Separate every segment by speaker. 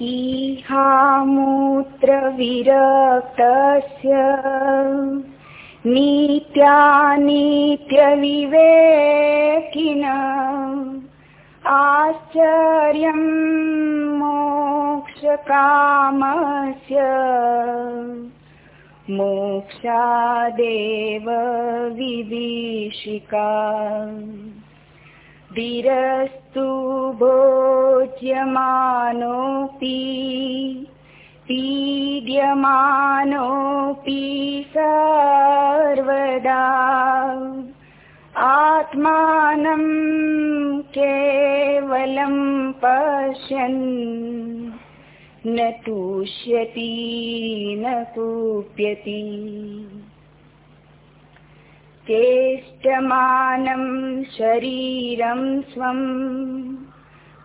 Speaker 1: इहामूत्रविरक्तस्य नित्यानित्यविवेकिन आश्चर्यं मोक्षकामस्य मोक्षादेव विभीषिका धीरस्तु भोज्यमानोऽपि पीड्यमानोऽपि सर्वदा। आत्मानं केवलं पश्यन् न तुष्यति न कुप्यति चेष्टमानं शरीरं स्वम्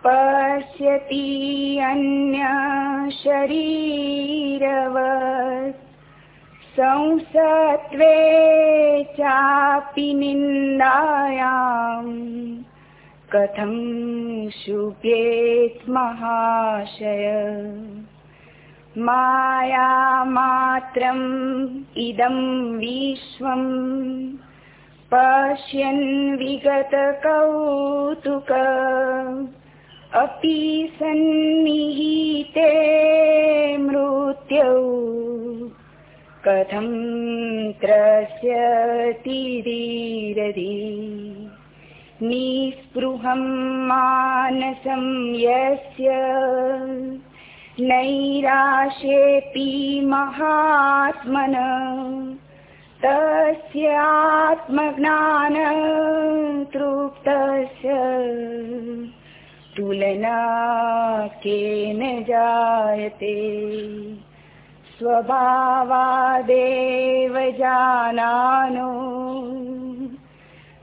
Speaker 1: पश्यति अन्यशरीरवत्। संसत्वे चापि निन्दायाम् कथं शुभेत् महाशय। मायामात्रम् इदं विश्वम् पश्यन् विगतकौतुक। अपि सन्निहिते मृत्यौ। कथं त्रस्यति धीरधि निःस्पृहं मानसं यस्य नैराशेऽपि महात्मन तस्य आत्मज्ञान तृप्तस्य तुलना केन जायते। स्वभावादेव जानानो।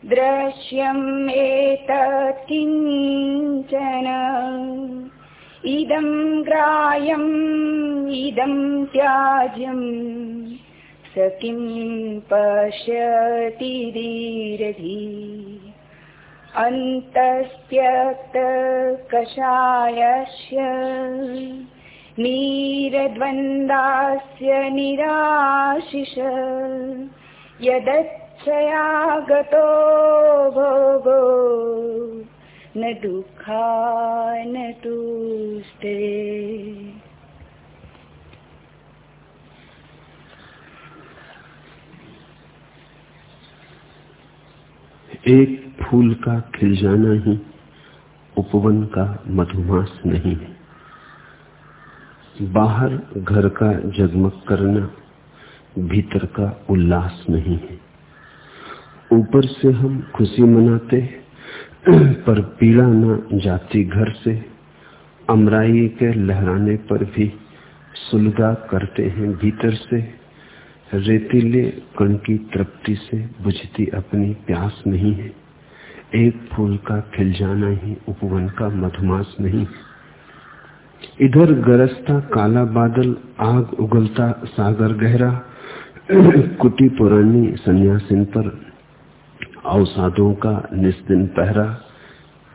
Speaker 1: दृश्यम् एतत् किञ्चन इदं ग्राह्यम् इदं त्याज्यम् स किं पश्यति धीरधि अन्तस्त्यक्तकषायस्य नीरद्वन्द्वास्य निराशिष। यदच्छया गतो भोगो न दुःखा न तुष्टे
Speaker 2: एक फूल का खिल जाना ही, उपवन का मधुमास नहीं है। बाहर घर का जगमग करना, भीतर का उल्लास नहीं है। ऊपर से हम खुशी मनाते पर पीड़ा न जाती घर से। अमराई के लहराने पर भी सुलगा करते हैं भीतर से। रेतीले कण की तृप्ति से बुझती अपनी प्यास नहीं है। एक फूल का खिल जाना ही उपवन का मधुमास नहीं इधर गरजता काला बादल, आग उगलता सागर गहरा, कुटी पुरानी सन्यासिन पर अवसादों का निस्दिन पहरा,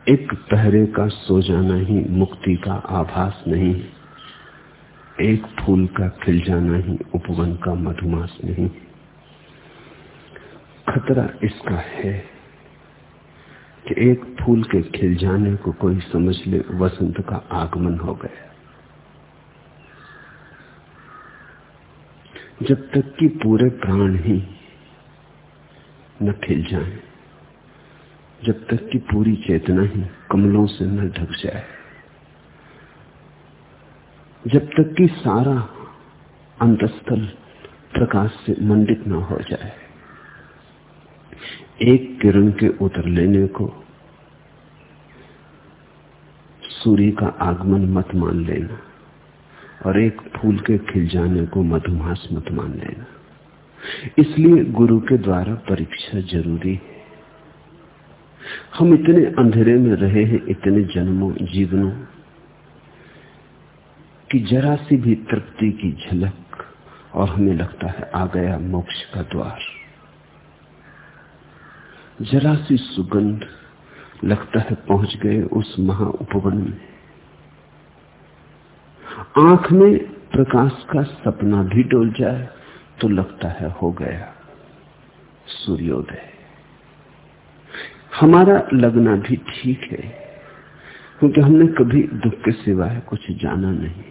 Speaker 2: एक पहरे का सो जाना ही मुक्ति का आभास नहीं एक फूल का खिल जाना ही उपवन का मधुमास नहीं। खतरा इसका है कि एक फूल के खिल जाने को कोई समझ ले वसंत का आगमन हो गया। जब तक कि पूरे प्राण ही न खिल जाए, जब तक कि पूरी चेतना ही कमलों से न ढक जाए। जब तक कि सारा अंतस्थल प्रकाश से मंडित न हो जाए, एक किरण के उतर लेने को सूर्य का आगमन मत मान लेना और एक फूल के खिल जाने को मधुमास मत मान लेना। इसलिए गुरु के द्वारा परीक्षा ज़रूरी है। हम इतने अंधेरे में रहे हैं, इतने जन्मों, जीवनों कि जरा सी भी तृप्ति की झलक और हमें लगता है आ गया मोक्ष का द्वार। जरा सी सुगंध लगता है पहुँच गए उस महा उपवन में। आँख में प्रकाश का सपना भी डोल जाए तो लगता है हो गया सूर्योदय। हमारा लगना भी ठीक है, क्योंकि हमने कभी दुख के सिवाय कुछ जाना नहीं।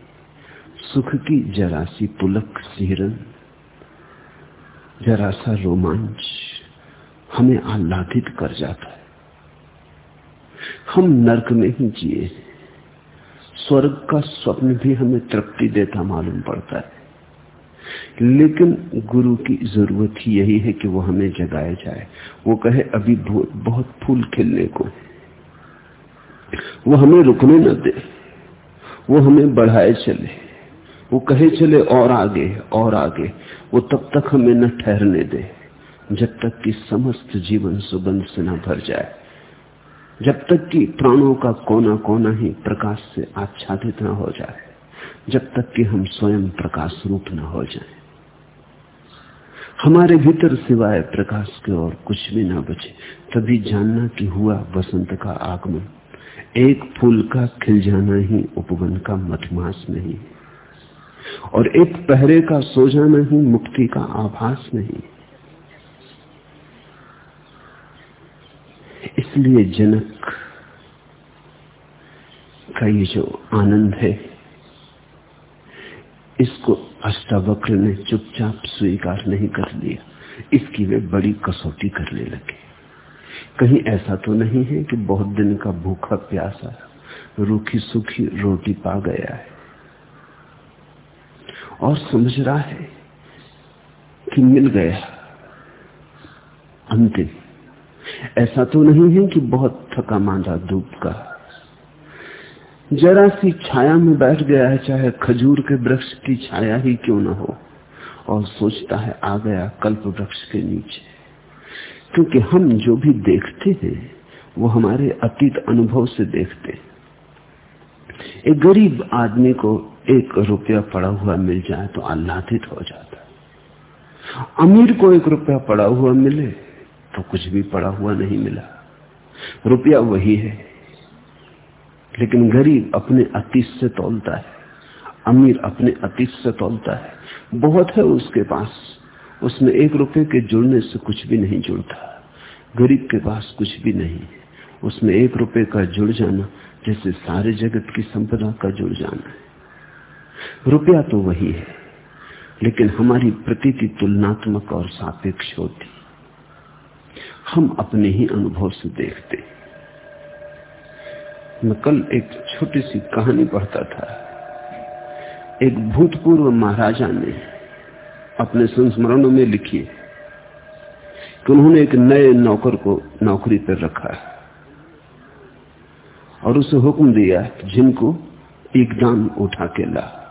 Speaker 2: सुख की जरा सी पुलक सिहरन, जरा सा रोमांच हमें आह्लादित कर जाता है। हम नरक में ही जिए स्वर्ग का स्वप्न भी हमें तृप्ति देता मालूम पड़ता है। लेकिन गुरु की ज़रूरत ही यही है कि वो हमें जगाया जाए। वो कहे, अभी बहुत फूल खिलने को वो हमें रुकने न दे। वो हमें बढ़ाए चले। वो कहे चले और आगे और आगे। वो तब तक हमें न ठहरने दे, जब तक कि समस्त जीवन सुगंध से न भर जाए। जब तक कि प्राणों का कोना कोना ही प्रकाश से आच्छादित न हो जाए, जब तक कि हम स्वयं प्रकाश रूप न हो जाएँ। हमारे भीतर सिवाय प्रकाश के और कुछ भी ना बचे, तभी जानना कि हुआ बसंत का आगमन। एक फूल का खिल जाना ही उपवन का मधुमास नहीं। और एक पहरे का सो जाना ही, मुक्ति का आभास नहीं। इसलिए जनक का ये जो आनंद है, इसको अष्टावक्र ने चुपचाप स्वीकार नहीं कर लिया। इसकी वे बड़ी कसौटी करने लगे। कहीं ऐसा तो नहीं है कि बहुत दिन का भूखा प्यासा रूखी सूखी रोटी पा गया है। और समझ रहा है कि मिल गया अंतिम। ऐसा तो नहीं है कि बहुत थका मांदा धूप का। जरा सी छाया में बैठ गया है, चाहे खजूर के वृक्ष की छाया ही क्यों ना हो, और सोचता है आ गया कल्प वृक्ष के नीचे। क्योंकि हम जो भी देखते हैं, वो हमारे अतीत अनुभव से देखते एक गरीब आदमी को एक रुपया पड़ा हुआ मिल जाए तो आह्लादित हो जाता है। अमीर को एक रुपया पड़ा हुआ मिले तो कुछ भी पड़ा हुआ नहीं मिला। रुपया वही है। लेकिन गरीब अपने अतीत से तोलता है। अमीर अपने अतीत से तोलता है। बहुत है उसके पास। उसमें एक रुपए के जुड़ने से कुछ भी नहीं जुड़ता। गरीब के पास कुछ भी नहीं उसमें एक रुपए का जुड़ जाना जैसे सारे जगत की संपदा का जुड़ जाना है। रुपया तो वही है, लेकिन हमारी प्रतीति तुलनात्मक और सापेक्ष होती। हम अपने ही अनुभव से देखते। मैं कल एक छोटी सी कहानी पढ़ता था। एक भूतपूर्व महाराजा ने अपने संस्मरणों में लिखी कि उन्होंने एक नए नौकर को नौकरी पर रखा। है और उसे हुक्म दिया, जिनको एकदम उठा के ला।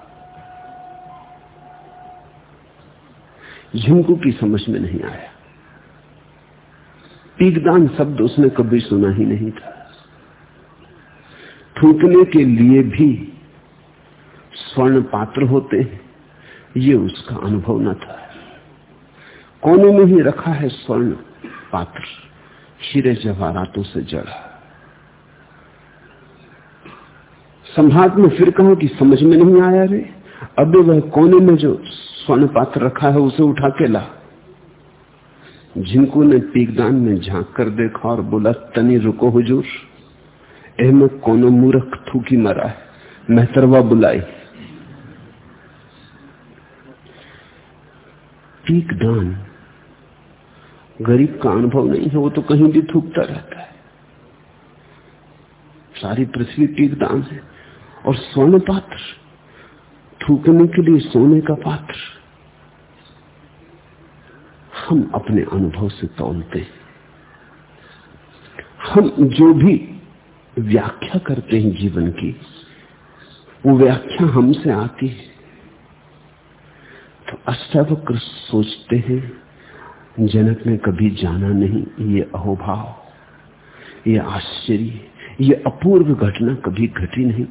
Speaker 2: झिमकू की समझ में नहीं आया। पीकदान शब्द उसने कभी सुना ही नहीं था। थूकने के लिए भी स्वर्ण पात्र होते हैं, ये उसका अनुभव न था। कोने में ही रखा है स्वर्ण पात्र। हीरे जवाहरातों से जड़ा। संभाग में फिर कहो कि समझ में नहीं आया रे। अब वह कोने में जो स्वर्ण पात्र रखा है, उसे उठा के ला। जिनको ने पीकदान में झाँक कर देखा और बोला, तनी रुको हुजूर। में कोनो मूर्ख थूकी मरा है। मेहतरवा बुलाई। पीक दान गरीब का अनुभव नहीं है, वो तो कहीं भी थूकता रहता है। सारी पृथ्वी पीक दान है। और स्वर्ण पात्र। थूकने के लिए सोने का पात्र। हम अपने अनुभव से तोलते हैं। हम जो भी व्याख्या करते हैं जीवन की, वो व्याख्या हमसे आती है। तो अष्टावक्र सोचते हैं, जनक ने कभी जाना नहीं, ये अहोभाव, ये आश्चर्य, ये अपूर्व घटना कभी घटी नहीं।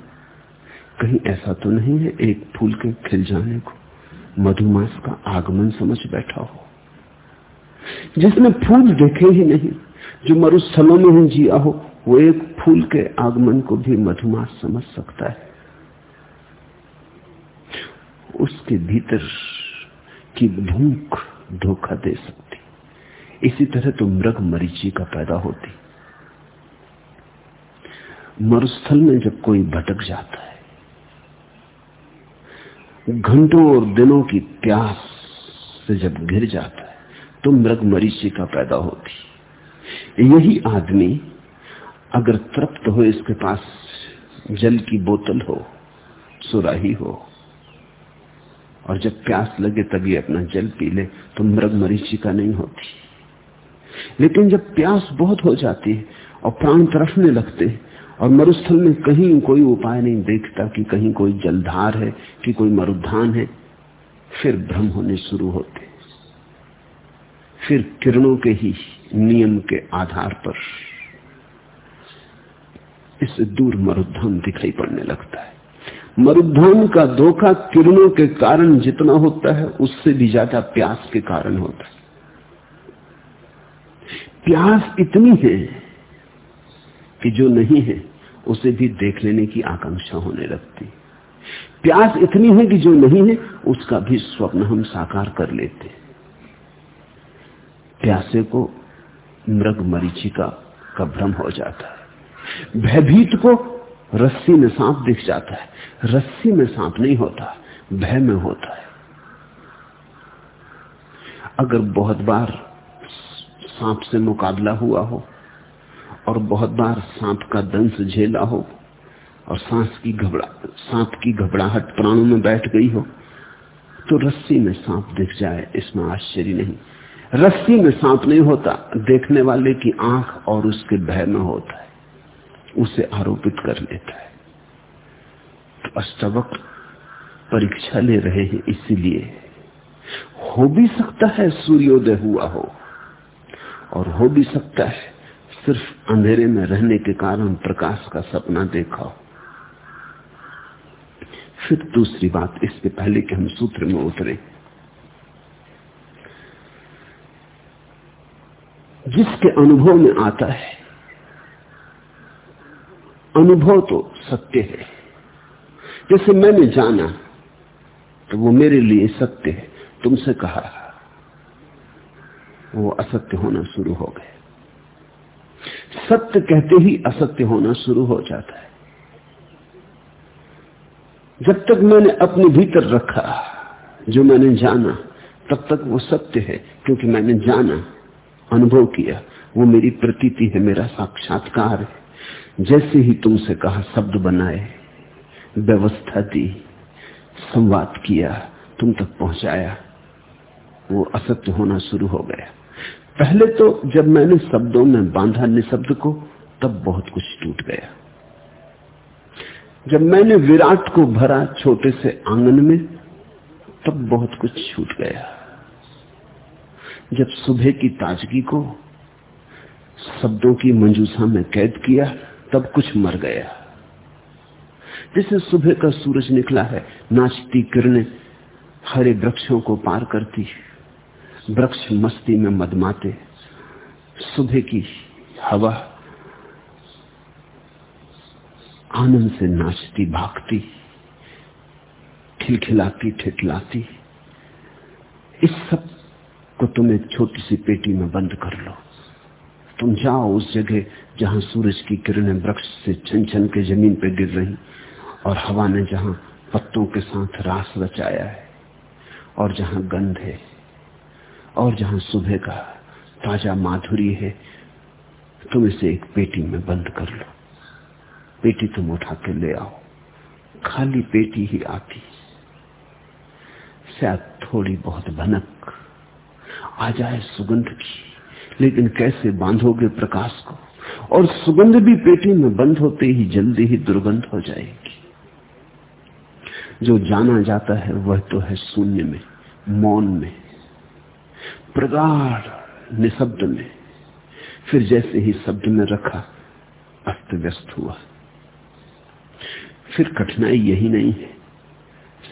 Speaker 2: कहीं ऐसा तो नहीं है एक फूल के खिल जाने को। मधुमास का आगमन समझ बैठा हो। जिसने फूल देखे ही नहीं, जो मरुस्थलों में ही जिया हो, वो एक फूल के आगमन को भी मधुमास समझ सकता है। उसके भीतर की भूख धोखा दे सकती। इसी तरह तो मृग मरीची का पैदा होती। मरुस्थल में जब कोई भटक जाता है घंटों और दिनों की प्यास से जब घिर जाता है तो मृग मरीची का पैदा होती यही आदमी अगर तृप्त हो इसके पास जल की बोतल हो, सुराही हो, और जब प्यास लगे तभी अपना जल पी ले तो मृग मरीचिका नहीं होती। लेकिन जब प्यास बहुत हो जाती है और प्राण तरफने लगते और मरुस्थल में कहीं कोई उपाय नहीं देखता कि कहीं कोई जलधार है, कि कोई मरुद्धान है। फिर भ्रम होने शुरू होते। फिर किरणों के ही नियम के आधार पर इससे दूर मरुद्धान दिखाई पड़ने लगता है। मरुद्धान का धोखा किरणों के कारण जितना होता है, उससे भी ज़्यादा प्यास के कारण होता है। प्यास इतनी है कि जो नहीं है, उसे भी देख लेने की आकांक्षा होने लगती। प्यास इतनी है कि जो नहीं है, उसका भी स्वप्न हम साकार कर लेते। प्यासे को मृग मरीचिका का भ्रम हो जाता है। भयभीत को रस्सी में सांप दिख जाता है। रस्सी में सांप नहीं होता, भय में होता है। अगर बहुत बार सांप से मुकाबला हुआ हो और बहुत बार सांप का दंश झेला हो और सांस की घबरा, सांप की घबराहट प्राणों में बैठ गई हो तो रस्सी में सांप दिख जाए, इसमें आश्चर्य नहीं। रस्सी में सांप नहीं होता, देखने वाले की आँख और उसके भय में होता है। उसे आरोपित कर लेता है। तो अष्टवक्र परीक्षा ले रहे हैं, इसीलिए। हो भी सकता है सूर्योदय हुआ हो, और हो भी सकता है सिर्फ़ अंधेरे में रहने के कारण प्रकाश का सपना देखा। हो फिर दूसरी बात इससे पहले कि हम सूत्र में उतरे। जिसके अनुभव में आता है, अनुभव तो सत्य है। जैसे मैंने जाना तो वो मेरे लिए सत्य है। तुमसे कहा, वो असत्य होना शुरू हो गए सत्य कहते ही असत्य होना शुरू हो जाता है। जब तक मैंने अपने भीतर रखा, जो मैंने जाना, तब तक वो सत्य है, क्योंकि मैंने जाना, अनुभव किया, वो मेरी प्रतीति है, मेरा साक्षात्कार है। जैसे ही तुमसे कहा, शब्द बनाए, व्यवस्था दी, संवाद किया, तुम तक पहुँचाया, वो असत्य होना शुरू हो गया। पहले तो जब मैंने शब्दों में बांधा निशब्द को, तब बहुत कुछ टूट गया। जब मैंने विराट को भरा छोटे से आँगन में, तब बहुत कुछ छूट गया। जब सुबह की ताजगी को शब्दों की मंजूसा में कैद किया, तब कुछ मर गया। जैसे सुबह का सूरज निकला है, नाचती किरणें हरे वृक्षों को पार करती वृक्ष मस्ती में मदमाते, सुबह की हवा, आनंद से नाचती, भागती, खिलखिलाती, ठिठलाती। इस सबको तुम एक छोटी सी पेटी में बंद कर लो। तुम जाओ उस जगह जहाँ सूरज की किरणें वृक्ष से छन छन के ज़मीन पर गिर रही और हवा ने जहाँ पत्तों के साथ रास रचाया है और जहाँ गंध है। और जहाँ सुबह का ताज़ा माधुरी है, तुम इसे एक पेटी में बंद कर लो। पेटी तुम उठा के ले आओ। खाली पेटी ही आती। शायद थोड़ी बहुत भनक आ जाए सुगंध की, लेकिन कैसे बांधोगे प्रकाश को? और सुगंध भी पेटी में बंद होते ही जल्दी ही दुर्गंध हो जाएगी। जो जाना जाता है, वह तो है शून्य में, मौन में। प्रगाढ़, निशब्द में, फिर जैसे ही शब्द में रखा, अस्त व्यस्त हुआ। फिर कठिनाई यही नहीं है।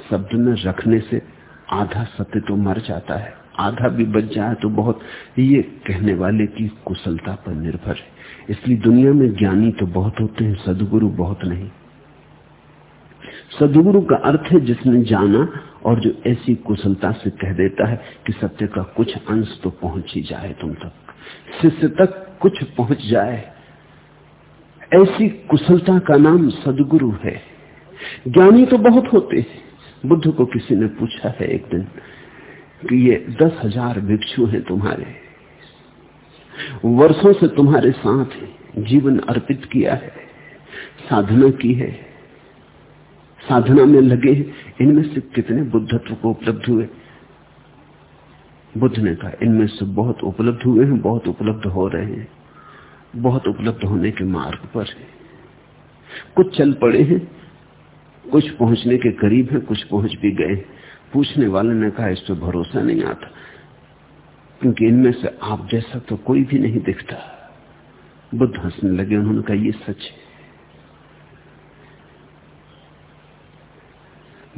Speaker 2: शब्द में रखने से आधा सत्य तो मर जाता है, आधा भी बच जाए तो बहुत। ये कहने वाले की कुशलता पर निर्भर है। इसलिए दुनिया में ज्ञानी तो बहुत होते हैं, सदगुरु बहुत नहीं। सदगुरु का अर्थ है जिसने जाना और जो ऐसी कुशलता से कह देता है कि सत्य का कुछ अंश तो पहुँच ही जाए तुम तक। शिष्य तक कुछ पहुँच जाए। ऐसी कुशलता का नाम सदगुरु है। ज्ञानी तो बहुत होते हैं। बुद्ध को किसी ने पूछा है एक दिन कि ये दस हज़ार भिक्षु हैं तुम्हारे। वर्षों से तुम्हारे साथ जीवन अर्पित किया है। साधना की है। साधना में लगे हैं। इनमें से कितने बुद्धत्व को उपलब्ध हुए? बुद्ध ने कहा, इनमें से बहुत उपलब्ध हुए हैं, बहुत उपलब्ध हो रहे हैं। बहुत उपलब्ध होने के मार्ग पर है। कुछ चल पड़े हैं, कुछ पहुँचने के करीब है, कुछ पहुँच भी गए पूछने वाले ने कहा, इस पर भरोसा नहीं आता। क्योंकि इनमें से आप जैसा तो कोई भी नहीं दिखता। बुद्ध हंसने लगे, उन्होंने कहा, ये सच है।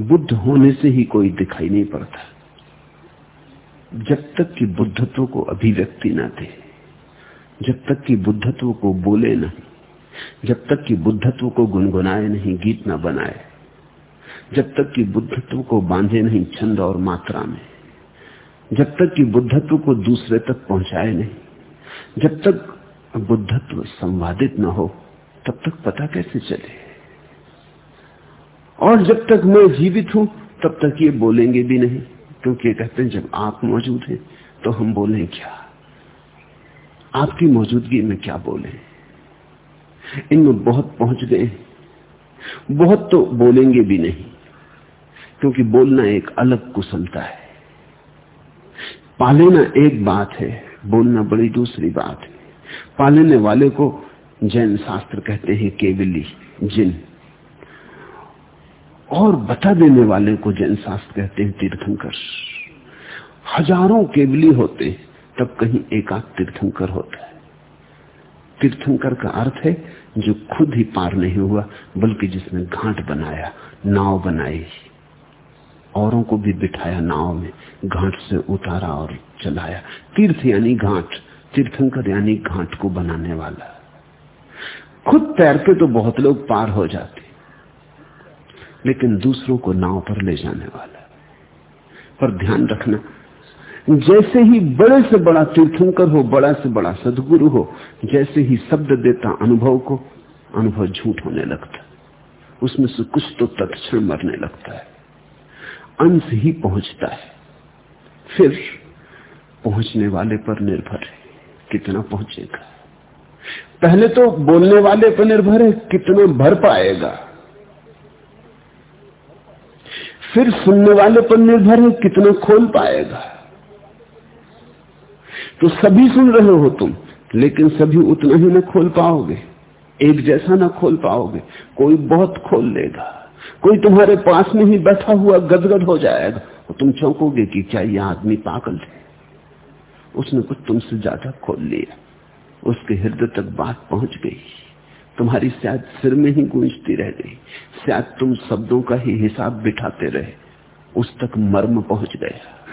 Speaker 2: बुद्ध होने से ही कोई दिखाई नहीं पड़ता। जब तक कि बुद्धत्व को अभिव्यक्ति ना दे, जब तक कि बुद्धत्व को बोले नहीं, जब तक कि बुद्धत्व को गुनगुनाए नहीं, गीत ना बनाए, जब तक कि बुद्धत्व को बांधे नहीं छंद और मात्रा में, जब तक कि बुद्धत्व को दूसरे तक पहुँचाए नहीं, जब तक बुद्धत्व संवादित न हो, तब तक पता कैसे चले? और जब तक मैं जीवित हूँ, तब तक ये बोलेंगे भी नहीं। क्योंकि ये कहते हैं, जब आप मौजूद हैं तो हम बोलें क्या? आपकी मौजूदगी में क्या बोले? इनमें बहुत पहुँच गए बहुत तो बोलेंगे भी नहीं, क्योंकि बोलना एक अलग कुशलता है। पालेना एक बात है, बोलना बड़ी दूसरी बात है। पालेने वाले को जैन शास्त्र कहते हैं केवली जिन। और बता देने वाले को जैन शास्त्र कहते हैं तीर्थंकर। हज़ारों केवली होते तब कहीं एकाध तीर्थंकर होता है। तीर्थंकर का अर्थ है, जो खुद ही पार नहीं हुआ, बल्कि जिसने घाट बनाया, नाव बनाई। औरों को भी बिठाया नाव में, घाट से उतारा और चलाया। तीर्थ यानी घाट, तीर्थंकर यानी घाट को बनाने वाला। खुद तैरते तो बहुत लोग पार हो जाते। लेकिन दूसरों को नाव पर ले जाने वाला पर ध्यान रखना, जैसे ही बड़े से बड़ा तीर्थंकर हो, बड़ा से बड़ा सदगुरु हो, जैसे ही शब्द देता अनुभव को, अनुभव झूठ होने लगता उसमें से कुछ तो तत्क्षण मरने लगता है। अंश ही पहुँचता है। फिर पहुँचने वाले पर निर्भर है कितना पहुंचेगा। पहले तो बोलने वाले पर निर्भर है कितना भर पाएगा। फिर सुनने वाले पर निर्भर है कितना खोल पाएगा। तो सभी सुन रहे हो तुम, लेकिन सभी उतना ही ना खोल पाओगे। एक जैसा ना खोल पाओगे। कोई बहुत खोल लेगा। कोई तुम्हारे पास में ही बैठा हुआ गदगद हो जाएगा। और तुम चौंकोगे कि क्या यह आदमी पागल है? उसने कुछ तुमसे ज़्यादा खोल लिया। उसके हृदय तक बात पहुँच गई। तुम्हारी शायद सिर में ही गूंजती रह गई। शायद तुम शब्दों का ही हिसाब बिठाते रहे। उस तक मर्म पहुँच गया।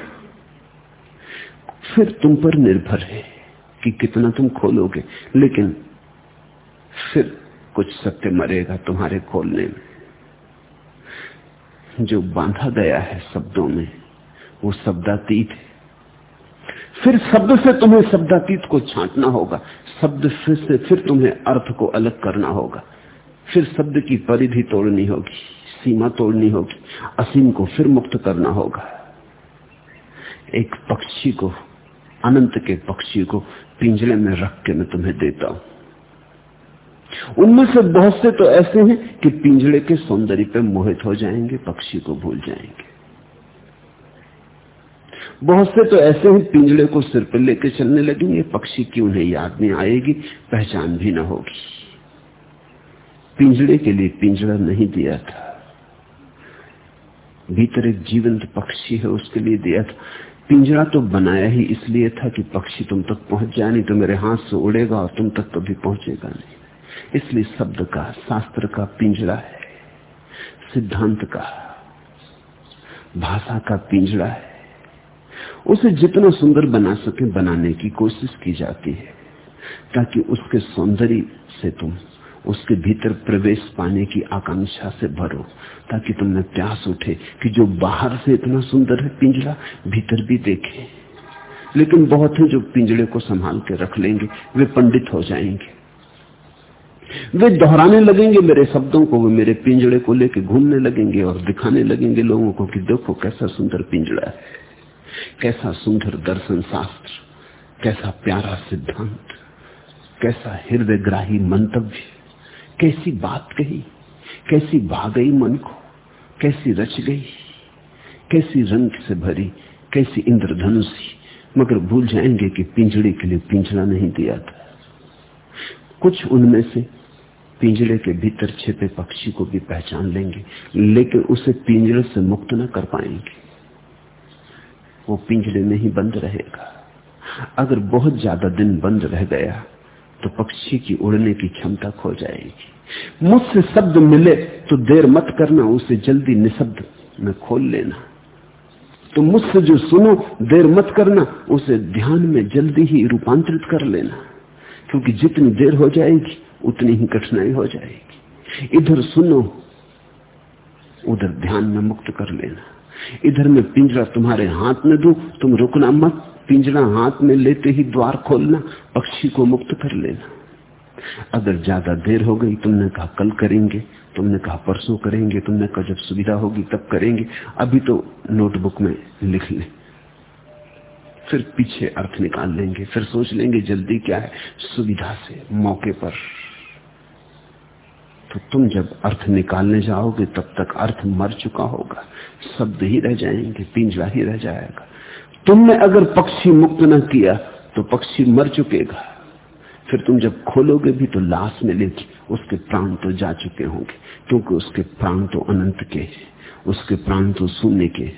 Speaker 2: फिर तुम पर निर्भर है कि कितना तुम खोलोगे, लेकिन फिर कुछ सत्य मरेगा तुम्हारे खोलने में। जो बांधा गया है शब्दों में, वो शब्दातीत है। फिर शब्द से तुम्हें शब्दातीत को छांटना होगा। शब्द से फिर तुम्हें अर्थ को अलग करना होगा। फिर शब्द की परिधि तोड़नी होगी, सीमा तोड़नी होगी, असीम को फिर मुक्त करना होगा। एक पक्षी को, अनंत के पक्षी को पिंजरे में रख के मैं तुम्हें देता हूँ। उनमें से बहुत से तो ऐसे हैं कि पिंजड़े के सौंदर्य पे मोहित हो जाएँगे, पक्षी को भूल जाएँगे। बहुत से तो ऐसे हैं पिंजड़े को सिर पर लेके चलने लगेंगे पक्षी की उन्हें याद नहीं आएगी, पहचान भी ना होगी। पिंजड़े के लिए पिंजड़ा नहीं दिया था। भीतर एक जीवंत पक्षी है, उसके लिए दिया था। पिंजरा तो बनाया ही इसलिए था कि पक्षी तुम तक पहुँच जाए, नहीं तो मेरे हाथ से उड़ेगा और तुम तक कभी पहुंचेगा नहीं। इसलिए शब्द का, शास्त्र का पिंजरा है, सिद्धांत का, भाषा का पिंजरा है। उसे जितना सुंदर बना सके बनाने की कोशिश की जाती है, ताकि उसके सौंदर्य से तुम उसके भीतर प्रवेश पाने की आकांक्षा से भरो, ताकि तुमने प्यास उठे कि जो बाहर से इतना सुंदर है पिंजरा भीतर भी देखे। लेकिन बहुत है जो पिंजड़े को संभाल के रख लेंगे, वे पंडित हो जाएँगे। वे दोहराने लगेंगे मेरे शब्दों को, वे मेरे पिंजड़े को लेके घूमने लगेंगे और दिखाने लगेंगे लोगों को कि देखो कैसा सुंदर पिंजड़ा है। कैसा सुंदर दर्शन शास्त्र, कैसा प्यारा सिद्धांत, कैसा हृदय ग्राही मंतव्य, कैसी बात कही, कैसी भा गई मन को, कैसी रच गई, कैसी रंग से भरी, कैसी इंद्रधनुषी मगर भूल जाएँगे कि पिंजड़े के लिए पिंजड़ा नहीं दिया था। कुछ उनमें से पिंजड़े के भीतर छिपे पक्षी को भी पहचान लेंगे, लेकिन उसे पिंजड़े से मुक्त न कर पाएँगे। वो पिंजड़े में ही बंद रहेगा। अगर बहुत ज़्यादा दिन बंद रह गया तो पक्षी की उड़ने की क्षमता खो जाएगी। मुझसे शब्द मिले तो देर मत करना, उसे जल्दी निशब्द में खोल लेना। तो मुझसे जो सुनो, देर मत करना, उसे ध्यान में जल्दी ही रूपांतरित कर लेना। क्योंकि जितनी देर हो जाएगी, उतनी ही कठिनाई हो जाएगी। इधर सुनो, उधर ध्यान में मुक्त कर लेना। इधर में पिंजरा तुम्हारे हाथ में दू, तुम रुकना मत। पिंजरा हाथ में लेते ही द्वार खोलना, पक्षी को मुक्त कर लेना। अगर ज़्यादा देर हो गई, तुमने कहा कल करेंगे, तुमने कहा परसों करेंगे, तुमने कहा जब सुविधा होगी तब करेंगे। अभी तो नोटबुक में लिख ले। फिर पीछे अर्थ निकाल लेंगे, फिर सोच लेंगे जल्दी क्या है। सुविधा से, मौके पर। तो तुम जब अर्थ निकालने जाओगे, तब तक अर्थ मर चुका होगा। शब्द ही रह जाएँगे, पिंजरा ही रह जाएगा। तुमने अगर पक्षी मुक्त न किया तो पक्षी मर चुकेगा। फिर तुम जब खोलोगे भी तो लाश मिलेगी। उसके प्राण तो जा चुके होंगे, क्योंकि उसके प्राण तो अनंत के उसके प्राण तो शून्य के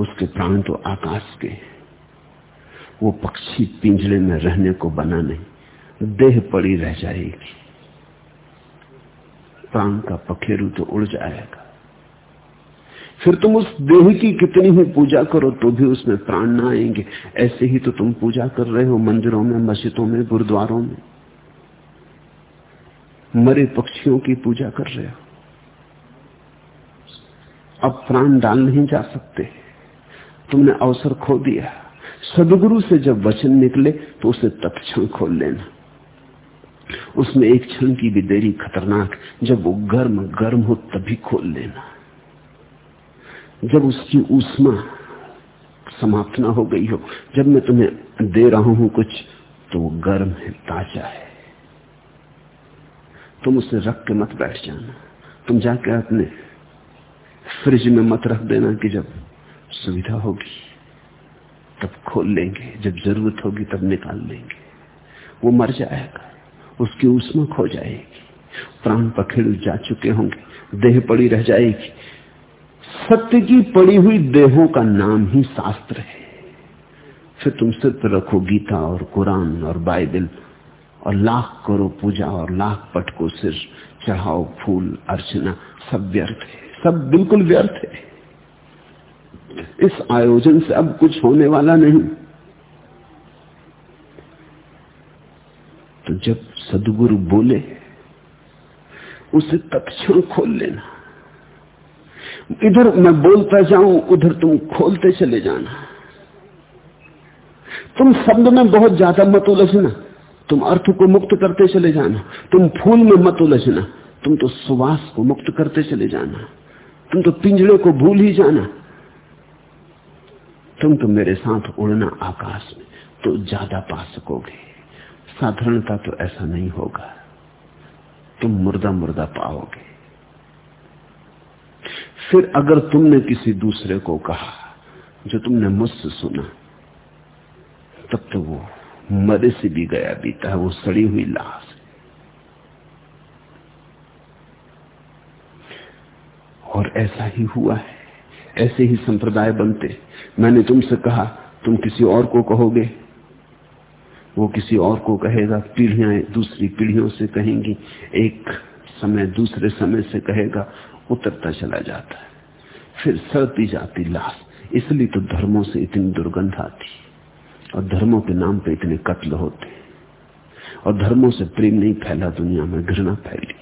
Speaker 2: उसके प्राण तो आकाश के वो पक्षी पिंजरे में रहने को बना नहीं, देह पड़ी रह जाएगी। प्राण का पखेरु तो उड़ जाएगा। फिर तुम उस देह की कितनी ही पूजा करो तो भी उसमें प्राण ना आएँगे। ऐसे ही तो तुम पूजा कर रहे हो मंदिरों में, मस्जिदों में, गुरुद्वारों में। मरे पक्षियों की पूजा कर रहे हो। अब प्राण डाल नहीं जा सकते। तुमने अवसर खो दिया। सदगुरु से जब वचन निकले तो उसे तत्क्षण खोल लेना। उसमें एक क्षण की भी देरी खतरनाक, जब वो गर्म गर्म हो तभी खोल लेना। जब उसकी ऊष्मा समाप्त ना हो गई हो, जब मैं तुम्हें दे रहा हूँ कुछ तो वो गर्म है, ताज़ा है। तुम उसे रख के मत बैठ जाना। तुम जाके अपने फ्रिज में मत रख देना कि जब सुविधा होगी, तब खोल लेंगे। जब ज़रूरत होगी, तब निकाल लेंगे। वो मर जाएगा, उसकी उष्मा खो जाएगी। प्राण पखेड़ जा चुके होंगे, देह पड़ी रह जाएगी। सत्य की पड़ी हुई देहों का नाम ही शास्त्र है। फिर तुम सिर पर रखो गीता और कुरान और बाइबल और लाख करो पूजा और लाख पट को सिर, चढ़ाओ फूल, अर्चना, सब व्यर्थ है। सब बिल्कुल व्यर्थ है। इस आयोजन से अब कुछ होने वाला नहीं। तो जब सदगुरु बोले, उसे तत्क्षण खोल लेना। इधर मैं बोलता जाऊँ, उधर तुम खोलते चले जाना। तुम शब्द में बहुत ज़्यादा मत उलझना। तुम अर्थ को मुक्त करते चले जाना। तुम फूल में मत उलझना। तुम तो सुवास को मुक्त करते चले जाना। तुम तो पिंजड़े को भूल ही जाना। तुम तो मेरे साथ उड़ना आकाश में तो ज़्यादा पा सकोगे। साधारणता तो ऐसा नहीं होगा। तुम मुर्दा मुर्दा पाओगे। फिर अगर तुमने किसी दूसरे को कहा, जो तुमने मुझसे सुना, तब तो वो मरे से भी गया बीता है, वो सड़ी हुई लाश। और ऐसा ही हुआ है, ऐसे ही संप्रदाय बनते। मैंने तुमसे कहा, तुम किसी और को कहोगे? वो किसी और को कहेगा, पीढ़ियाँ दूसरी पीढ़ियों से कहेंगी, एक समय दूसरे समय से कहेगा उतरता चला जाता है। फिर सड़ती जाती लाश। इसलिए तो धर्मों से इतनी दुर्गंध आती और धर्मों के नाम पे इतने कत्ल होते और धर्मों से प्रेम नहीं फैला दुनिया में, घृणा फैली।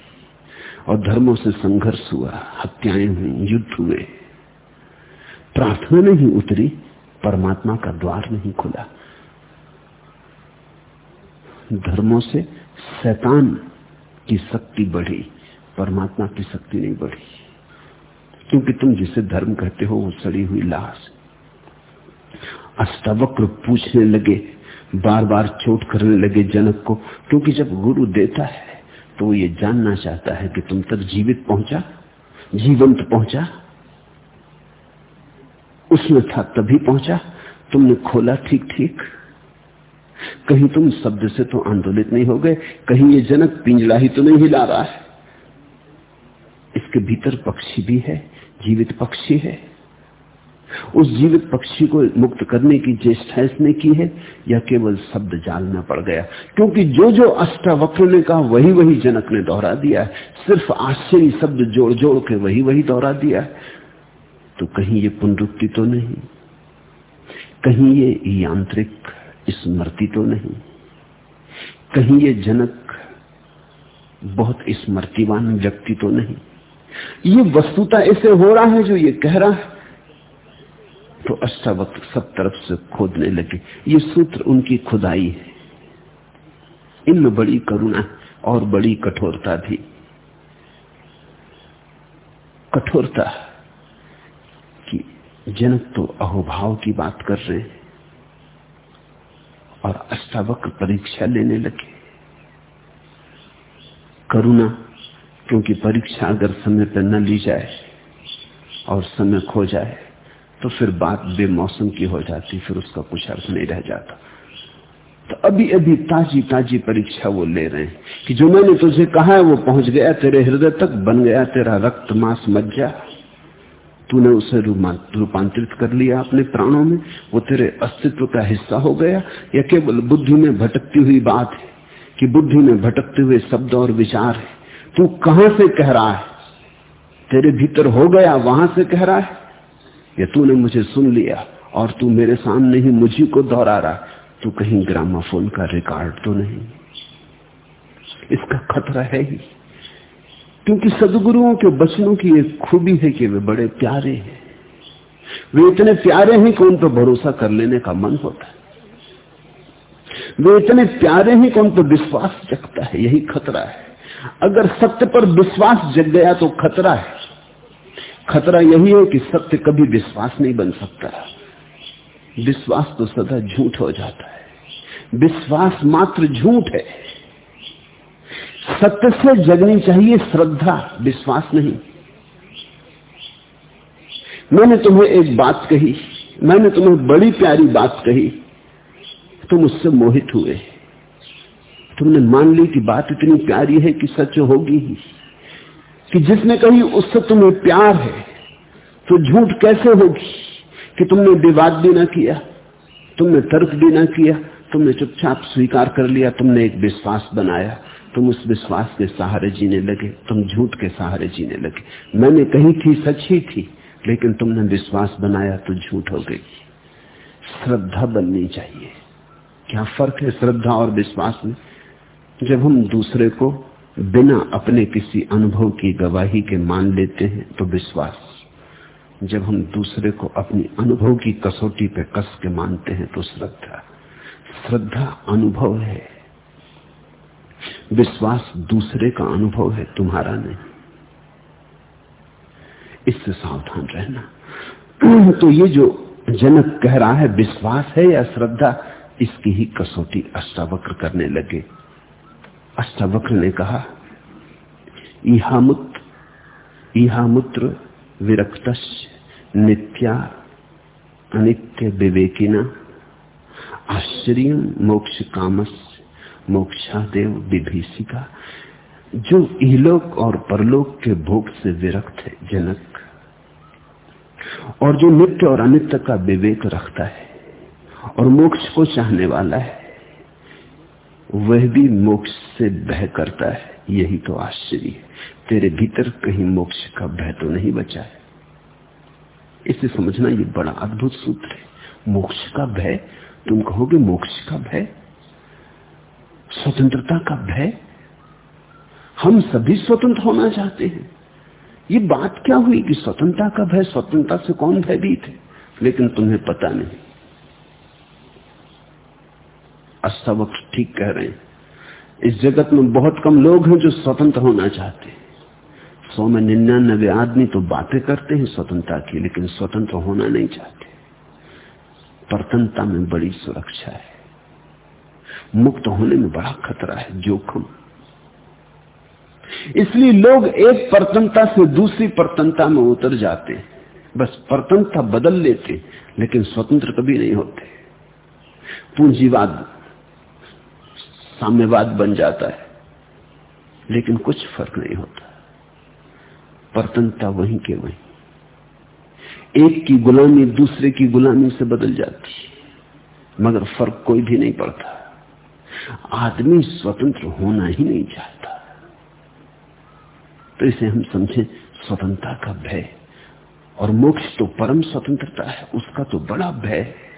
Speaker 2: और धर्मों से संघर्ष हुआ, हत्याएँ हुई, युद्ध हुए। प्रार्थना नहीं उतरी, परमात्मा का द्वार नहीं खुला। धर्मों से शैतान की शक्ति बढ़ी, परमात्मा की शक्ति नहीं बढ़ी। क्योंकि तुम जिसे धर्म कहते हो, वो सड़ी हुई लाश। अष्टावक्र पूछने लगे बार बार चोट करने लगे जनक को, क्योंकि जब गुरु देता है तो ये जानना चाहता है कि तुम तक जीवित पहुँचा, जीवंत पहुँचा। उसमें था तभी पहुँचा, तुमने खोला ठीक ठीक कहीं तुम शब्द से तो आंदोलित नहीं हो गए, कहीं ये जनक पिंजड़ा ही तो नहीं हिला रहा है। इसके भीतर पक्षी भी है। जीवित पक्षी है। उस जीवित पक्षी को मुक्त करने की चेष्टा इसने की है या केवल शब्द जाल में पड़ गया। क्योंकि जो जो अष्टावक्र ने कहा वही वही जनक ने दोहरा दिया है। सिर्फ़ आश्चर्य शब्द जोड़ जोड़ के वही वही दोहरा दिया है। तो कहीं ये पुनरुक्ति तो नहीं? कहीं ये यांत्रिक स्मृति तो नहीं? कहीं ये जनक बहुत स्मृतिवान व्यक्ति तो नहीं? ये वस्तुता ऐसे हो रहा है जो ये कह रहा है। तो अष्टावक्र सब तरफ़ से खोदने लगे। ये सूत्र उनकी खुदाई है। इनमें बड़ी करुणा और बड़ी कठोरता थी। कठोरता कि जनक तो अहोभाव की बात कर रहे हैं और अष्टावक्र परीक्षा लेने लगे। करुणा क्योंकि परीक्षा अगर समय पर न ली जाए और समय खो जाए तो फिर बात बेमौसम की हो जाती, फिर उसका कुछ अर्थ नहीं रह जाता। तो अभी अभी ताजी ताजी परीक्षा वो ले रहे हैं कि जो मैंने तुझे कहा है वो पहुँच गया, तेरे हृदय तक बन गया, तेरा रक्त मांस मज्जा तूने उसे रूपांतरित कर लिया अपने प्राणों में, वो तेरे अस्तित्व का हिस्सा हो गया। या केवल बुद्धि में भटकती हुई बात है कि बुद्धि में भटकते हुए शब्द और विचार है। तू कहाँ से कह रहा है? तेरे भीतर हो गया, वहाँ से कह रहा है? या तूने मुझे सुन लिया और तू मेरे सामने ही मुझी को दोहरा रहा तू कहीं ग्रामाफोन का रिकॉर्ड तो नहीं? इसका खतरा है ही। क्योंकि सदगुरुओं के बचनों की एक खूबी है कि वे बड़े प्यारे हैं। वे इतने प्यारे हैं कि उन पर भरोसा कर लेने का मन होता है। वे इतने प्यारे हैं कि उन पर विश्वास जगता है। यही खतरा है। अगर सत्य पर विश्वास जग गया तो खतरा है। खतरा यही है कि सत्य कभी विश्वास नहीं बन सकता। विश्वास तो सदा झूठ हो जाता है। विश्वास मात्र झूठ है। सत्य से जगनी चाहिए श्रद्धा, विश्वास नहीं। मैंने तुम्हें एक बात कही, मैंने तुम्हें बड़ी प्यारी बात कही, तुम उससे मोहित हुए। तुमने मान ली कि बात इतनी प्यारी है कि सच होगी ही। कि जिसने कही उससे तुम्हें प्यार है तो झूठ कैसे होगी? कि तुमने विवाद भी ना किया, तुमने तर्क भी ना किया, तुमने चुपचाप स्वीकार कर लिया, तुमने एक विश्वास बनाया, तुम उस विश्वास के सहारे जीने लगे, तुम झूठ के सहारे जीने लगे। मैंने कही थी, सच ही थी, लेकिन तुमने विश्वास बनाया तो झूठ हो गई। श्रद्धा बननी चाहिए। क्या फ़र्क है श्रद्धा और विश्वास में? जब हम दूसरे को बिना अपने किसी अनुभव की गवाही के मान लेते हैं तो विश्वास। जब हम दूसरे को अपनी अनुभव की कसौटी पे कस के मानते हैं तो श्रद्धा। श्रद्धा अनुभव है। विश्वास दूसरे का अनुभव है, तुम्हारा नहीं। इससे सावधान रहना। तो ये जो जनक कह रहा है, विश्वास है या श्रद्धा, इसकी ही कसौटी अष्टावक्र करने लगे। अष्टावक्र ने कहा, इहामुत, इहामुत्र विरक्त नित्या अनित्य विवेकिना, आश्चर्य मोक्ष कामस मोक्षादेव विभीषिका। जो इहलोक और परलोक के भोग से विरक्त है, जनक, और जो नित्य और अनित्य का विवेक रखता है, और मोक्ष को चाहने वाला है वह भी मोक्ष से भय करता है। यही तो आश्चर्य है। तेरे भीतर कहीं मोक्ष का भय तो नहीं बचा है। इसे समझना ये बड़ा अद्भुत सूत्र है। मोक्ष का भय? तुम कहोगे मोक्ष का भय? स्वतंत्रता का भय? हम सभी स्वतंत्र होना चाहते हैं। ये बात क्या हुई कि स्वतंत्रता का भय? स्वतंत्रता से कौन भयभीत है? लेकिन तुम्हें पता नहीं। अस्तवक ठीक कह रहे हैं। इस जगत में बहुत कम लोग हैं जो स्वतंत्र होना चाहते हैं। सौ में निन्यानबे आदमी तो बातें करते हैं स्वतंत्रता की, लेकिन स्वतंत्र होना नहीं चाहते। परतंत्रता में बड़ी सुरक्षा है। मुक्त होने में बड़ा खतरा है, जोखम। इसलिए लोग एक परतंत्रता से दूसरी परतंत्रता में उतर जाते हैं। बस परतंत्रता बदल लेते लेकिन स्वतंत्र कभी नहीं होते। पूंजीवाद साम्यवाद बन जाता है। लेकिन कुछ फ़र्क नहीं होता। परतनता वहीं के वहीं। एक की गुलामी दूसरे की गुलामी से बदल जाती मगर फ़र्क कोई भी नहीं पड़ता। आदमी स्वतंत्र होना ही नहीं चाहता। तो इसे हम समझें स्वतंत्रता का भय। और मोक्ष तो परम स्वतंत्रता है, उसका तो बड़ा भय। है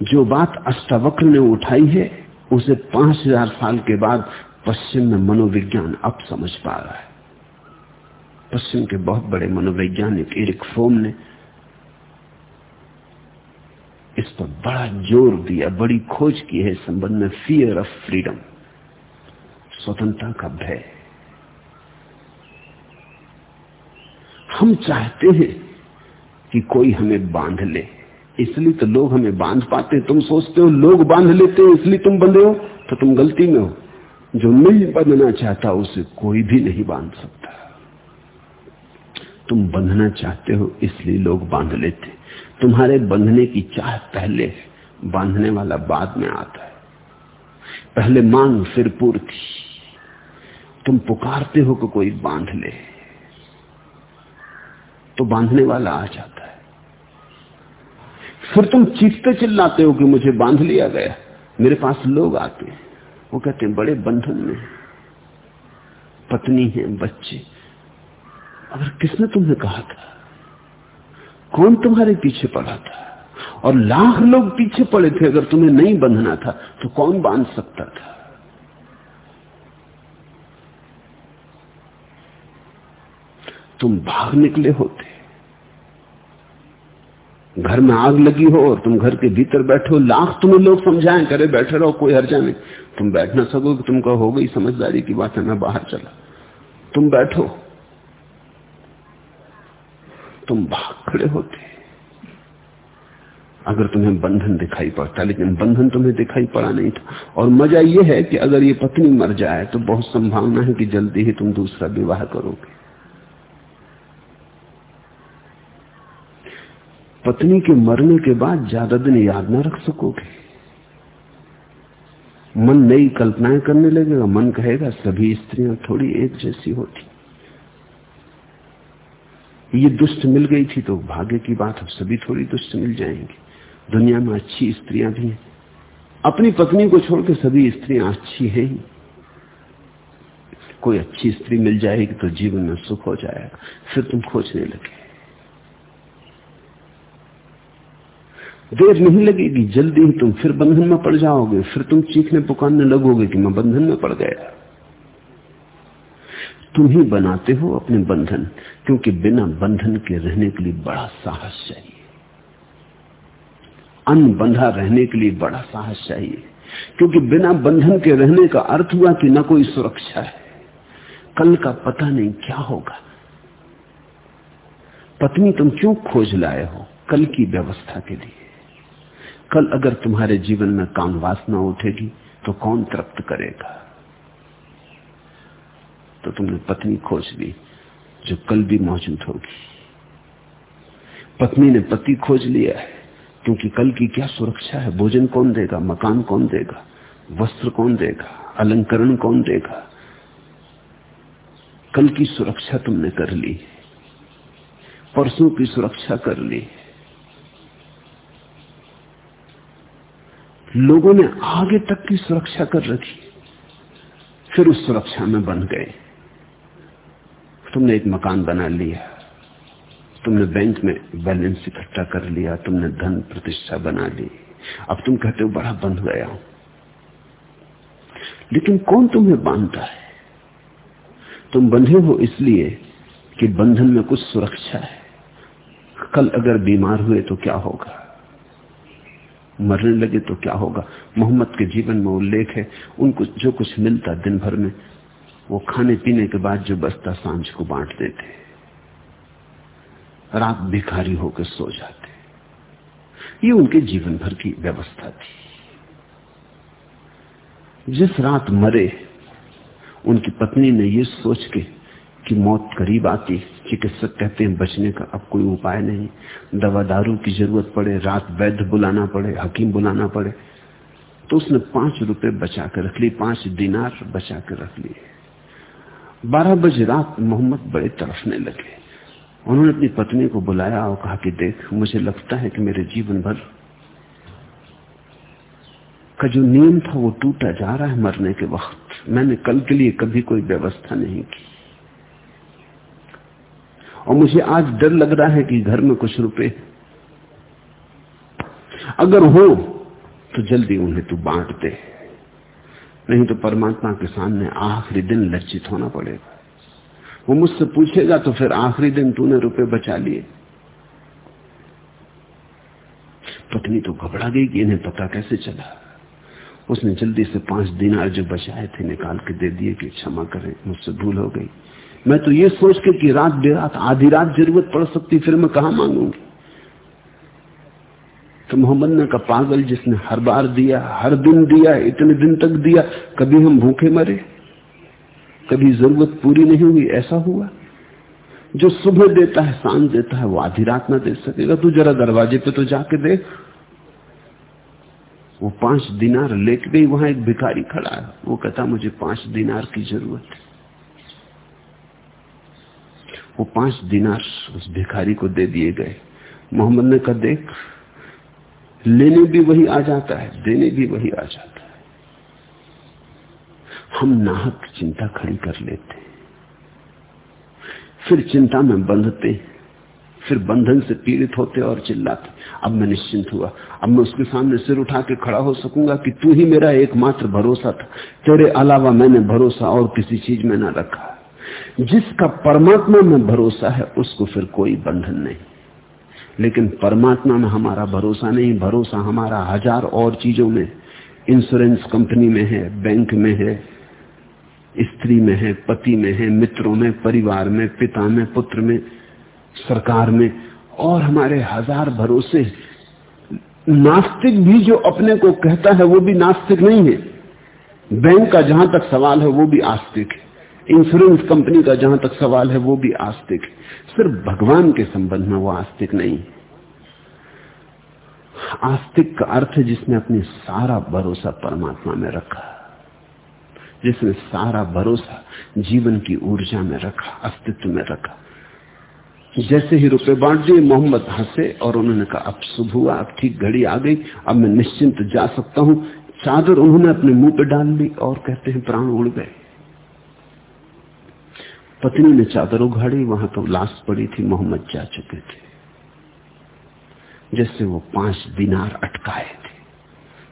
Speaker 2: जो बात अष्टावक्र ने उठाई है, उसे पाँच हज़ार साल के बाद पश्चिम में मनोविज्ञान अब समझ पा रहा है। पश्चिम के बहुत बड़े मनोवैज्ञानिक एरिक फोम ने इस पर बड़ा ज़ोर दिया, बड़ी खोज की है संबंध में फियर ऑफ़ फ्रीडम स्वतंत्रता का भय। हम चाहते हैं कि कोई हमें बाँध ले। इसलिए तो लोग हमें बाँध पाते तुम सोचते हो लोग बाँध लेते हो, इसलिए तुम बंधे हो तो तुम गलती में हो। जो नहीं बंधना चाहता, उसे कोई भी नहीं बाँध सकता। तुम बंधना चाहते हो, इसलिए लोग बाँध लेते तुम्हारे बंधने की चाह पहले, बांधने वाला बाद में आता है। पहले मांग फिर पूर्ति। तुम पुकारते हो कि को कोई बाँध ले तो बांधने वाला आ जाता है। फिर तुम चीखते चिल्लाते हो कि मुझे बाँध लिया गया। मेरे पास लोग आते हैं। वो कहते हैं, बड़े बंधन में पत्नी है, बच्चे। अगर किसने तुम्हें कहा था? कौन तुम्हारे पीछे पड़ा था? और लाख लोग पीछे पड़े थे, अगर तुम्हें नहीं बंधना था तो कौन बाँध सकता था? तुम भाग निकले होते। घर में आग लगी हो और तुम घर के भीतर बैठे लाख तुम्हें लोग समझाएँ, करे बैठे रहो, कोई हर्जा नहीं। तुम बैठ ना सको कहो, हो गई समझदारी की बात है मैं बाहर चला। तुम बैठो। तुम भाग खड़े होते। अगर तुम्हें बंधन दिखाई पड़ता, लेकिन बंधन तुम्हें दिखाई पड़ा नहीं था। और मज़ा यह है कि अगर ये पत्नी मर जाए तो बहुत संभावना है कि जल्दी ही तुम दूसरा विवाह करोगे। पत्नी के मरने के बाद ज़्यादा दिन याद ना रख सकोगे। मन नई कल्पनाएँ करने लगेगा, मन कहेगा, सभी स्त्रियाँ थोड़ी एक जैसी होती। ये दुष्ट मिल गई थी तो भाग्य की बात, अब सभी थोड़ी दुष्ट मिल जाएँगी। दुनिया में अच्छी स्त्रियाँ भी हैं। अपनी पत्नी को छोड़कर सभी स्त्रियाँ अच्छी हैं ही। कोई अच्छी स्त्री मिल जाएगी तो जीवन में सुख हो जाएगा। फिर तुम खोजने लगे। देर नहीं लगेगी, जल्दी ही तुम फिर बंधन में पड़ जाओगे, फिर तुम चीखने पुकारने लगोगे कि मैं बंधन में पड़ गया। तुम ही बनाते हो अपने बंधन, क्योंकि बिना बंधन के रहने के लिए बड़ा साहस चाहिए। अनबंधा रहने के लिए बड़ा साहस चाहिए, क्योंकि बिना बंधन के रहने का अर्थ हुआ कि न कोई सुरक्षा है। कल का पता नहीं क्या होगा। पत्नी, तुम क्यों खोज लाए हो कल की व्यवस्था के लिए? कल अगर तुम्हारे जीवन में काम वासना उठेगी तो कौन तृप्त करेगा? तो तुमने पत्नी खोज ली, जो कल भी मौजूद होगी। पत्नी ने पति खोज लिया है, क्योंकि कल की क्या सुरक्षा है? भोजन कौन देगा? मकान कौन देगा? वस्त्र कौन देगा? अलंकरण कौन देगा? कल की सुरक्षा तुमने कर ली। परसों की सुरक्षा कर ली। लोगों ने आगे तक की सुरक्षा कर रखी। फिर उस सुरक्षा में बन गए। तुमने एक मकान बना लिया। तुमने बैंक में बैलेंस इकट्ठा कर लिया। तुमने धन प्रतिष्ठा बना ली। अब तुम कहते हो, बड़ा बंध गया हूँ। लेकिन कौन तुम्हें बांधता है? तुम बंधे हो इसलिए कि बंधन में कुछ सुरक्षा है। कल अगर बीमार हुए तो क्या होगा? मरने लगे तो क्या होगा? मोहम्मद के जीवन में उल्लेख है, उनको जो कुछ मिलता दिन भर में, वो खाने पीने के बाद जो बसता साँझ को बांट देते रात भिखारी होकर सो जाते ये उनके जीवन भर की व्यवस्था थी। जिस रात मरे, उनकी पत्नी ने ये सोच के कि मौत करीब आती चिकित्सक कहते हैं, बचने का अब कोई उपाय नहीं। दवा दारू की ज़रूरत पड़े, रात वैद्य बुलाना पड़े, हकीम बुलाना पड़े तो उसने पाँच रुपए बचा कर रख ली पाँच दिनार बचा कर रख लिए। बारह बजे रात मोहम्मद बड़े तरफने लगे। उन्होंने अपनी पत्नी को बुलाया और कहा कि देख, मुझे लगता है कि मेरे जीवन भर का जो नियम था वो टूटा जा रहा है मरने के वक्त। मैंने कल के लिए कभी कोई व्यवस्था नहीं की। और मुझे आज डर लग रहा है कि घर में कुछ रुपए अगर हो तो जल्दी उन्हें तू बांट दे। नहीं तो परमात्मा के सामने आखिरी दिन लज्जित होना पड़ेगा। वो मुझसे पूछेगा तो फिर आखिरी दिन तूने रुपए बचा लिए। पत्नी तो घबरा गई कि इन्हें पता कैसे चला। उसने जल्दी से पाँच दिनार जो बचाए थे निकाल के दे दिए कि क्षमा करें, मुझसे भूल हो गई। मैं तो ये सोच के कि रात बेरात आधी रात ज़रूरत पड़ सकती, फिर मैं कहा मांगूँगी? तो मोहम्मद ने कहा, पागल जिसने हर बार दिया, हर दिन दिया, इतने दिन तक दिया, कभी हम भूखे मरे? कभी ज़रूरत पूरी नहीं हुई, ऐसा हुआ? जो सुबह देता है साँझ देता है, वो आधी रात ना दे सकेगा। तू जरा दरवाजे पे तो जाके देख। वो पाँच दिनार लेके गई, वहाँ एक भिखारी खड़ा है। वो कहता, मुझे पाँच दिनार की ज़रूरत है। वो पाँच दिनार उस भिखारी को दे दिए गए। मोहम्मद ने कहा, देख, लेने भी वही आ जाता है, देने भी वही आ जाता है। हम नाहक चिंता खड़ी कर लेते फिर चिंता में बंधते फिर बंधन से पीड़ित होते और चिल्लाते अब मैं निश्चिंत हुआ। अब मैं उसके सामने सिर उठा के खड़ा हो सकूँगा कि तू ही मेरा एकमात्र भरोसा था। तेरे अलावा मैंने भरोसा और किसी चीज़ में ना रखा। जिसका परमात्मा में भरोसा है, उसको फिर कोई बंधन नहीं। लेकिन परमात्मा में हमारा भरोसा नहीं, भरोसा हमारा हज़ार और चीज़ों में। इंश्योरेंस कंपनी में है बैंक में है, स्त्री में है, पति में है, मित्रों में, परिवार में, पिता में, पुत्र में, सरकार में। और हमारे हज़ार भरोसे। नास्तिक भी जो अपने को कहता है, वो भी नास्तिक नहीं है। बैंक का जहाँ तक सवाल है, वो भी आस्तिक है। इंश्योरेंस कंपनी का जहाँ तक सवाल है, वो भी आस्तिक सिर्फ़ भगवान के संबंध में वो आस्तिक नहीं। आस्तिक का अर्थ है जिसने अपनी सारा भरोसा परमात्मा में रखा। जिसने सारा भरोसा जीवन की ऊर्जा में रखा, अस्तित्व में रखा। जैसे ही रुपए बांट दिए, मोहम्मद हंसे और उन्होंने कहा, अब सुबह हुआ, अब ठीक घड़ी आ गई, अब मैं निश्चिंत जा सकता हूँ। चादर उन्होंने अपने मुँह पे डाल ली और कहते हैं, प्राण उड़ गए। पत्नी ने चादर उघाड़ी, वहाँ तो लाश पड़ी थी, मोहम्मद जा चुके थे। जैसे वो पाँच दिनार अटकाए थे,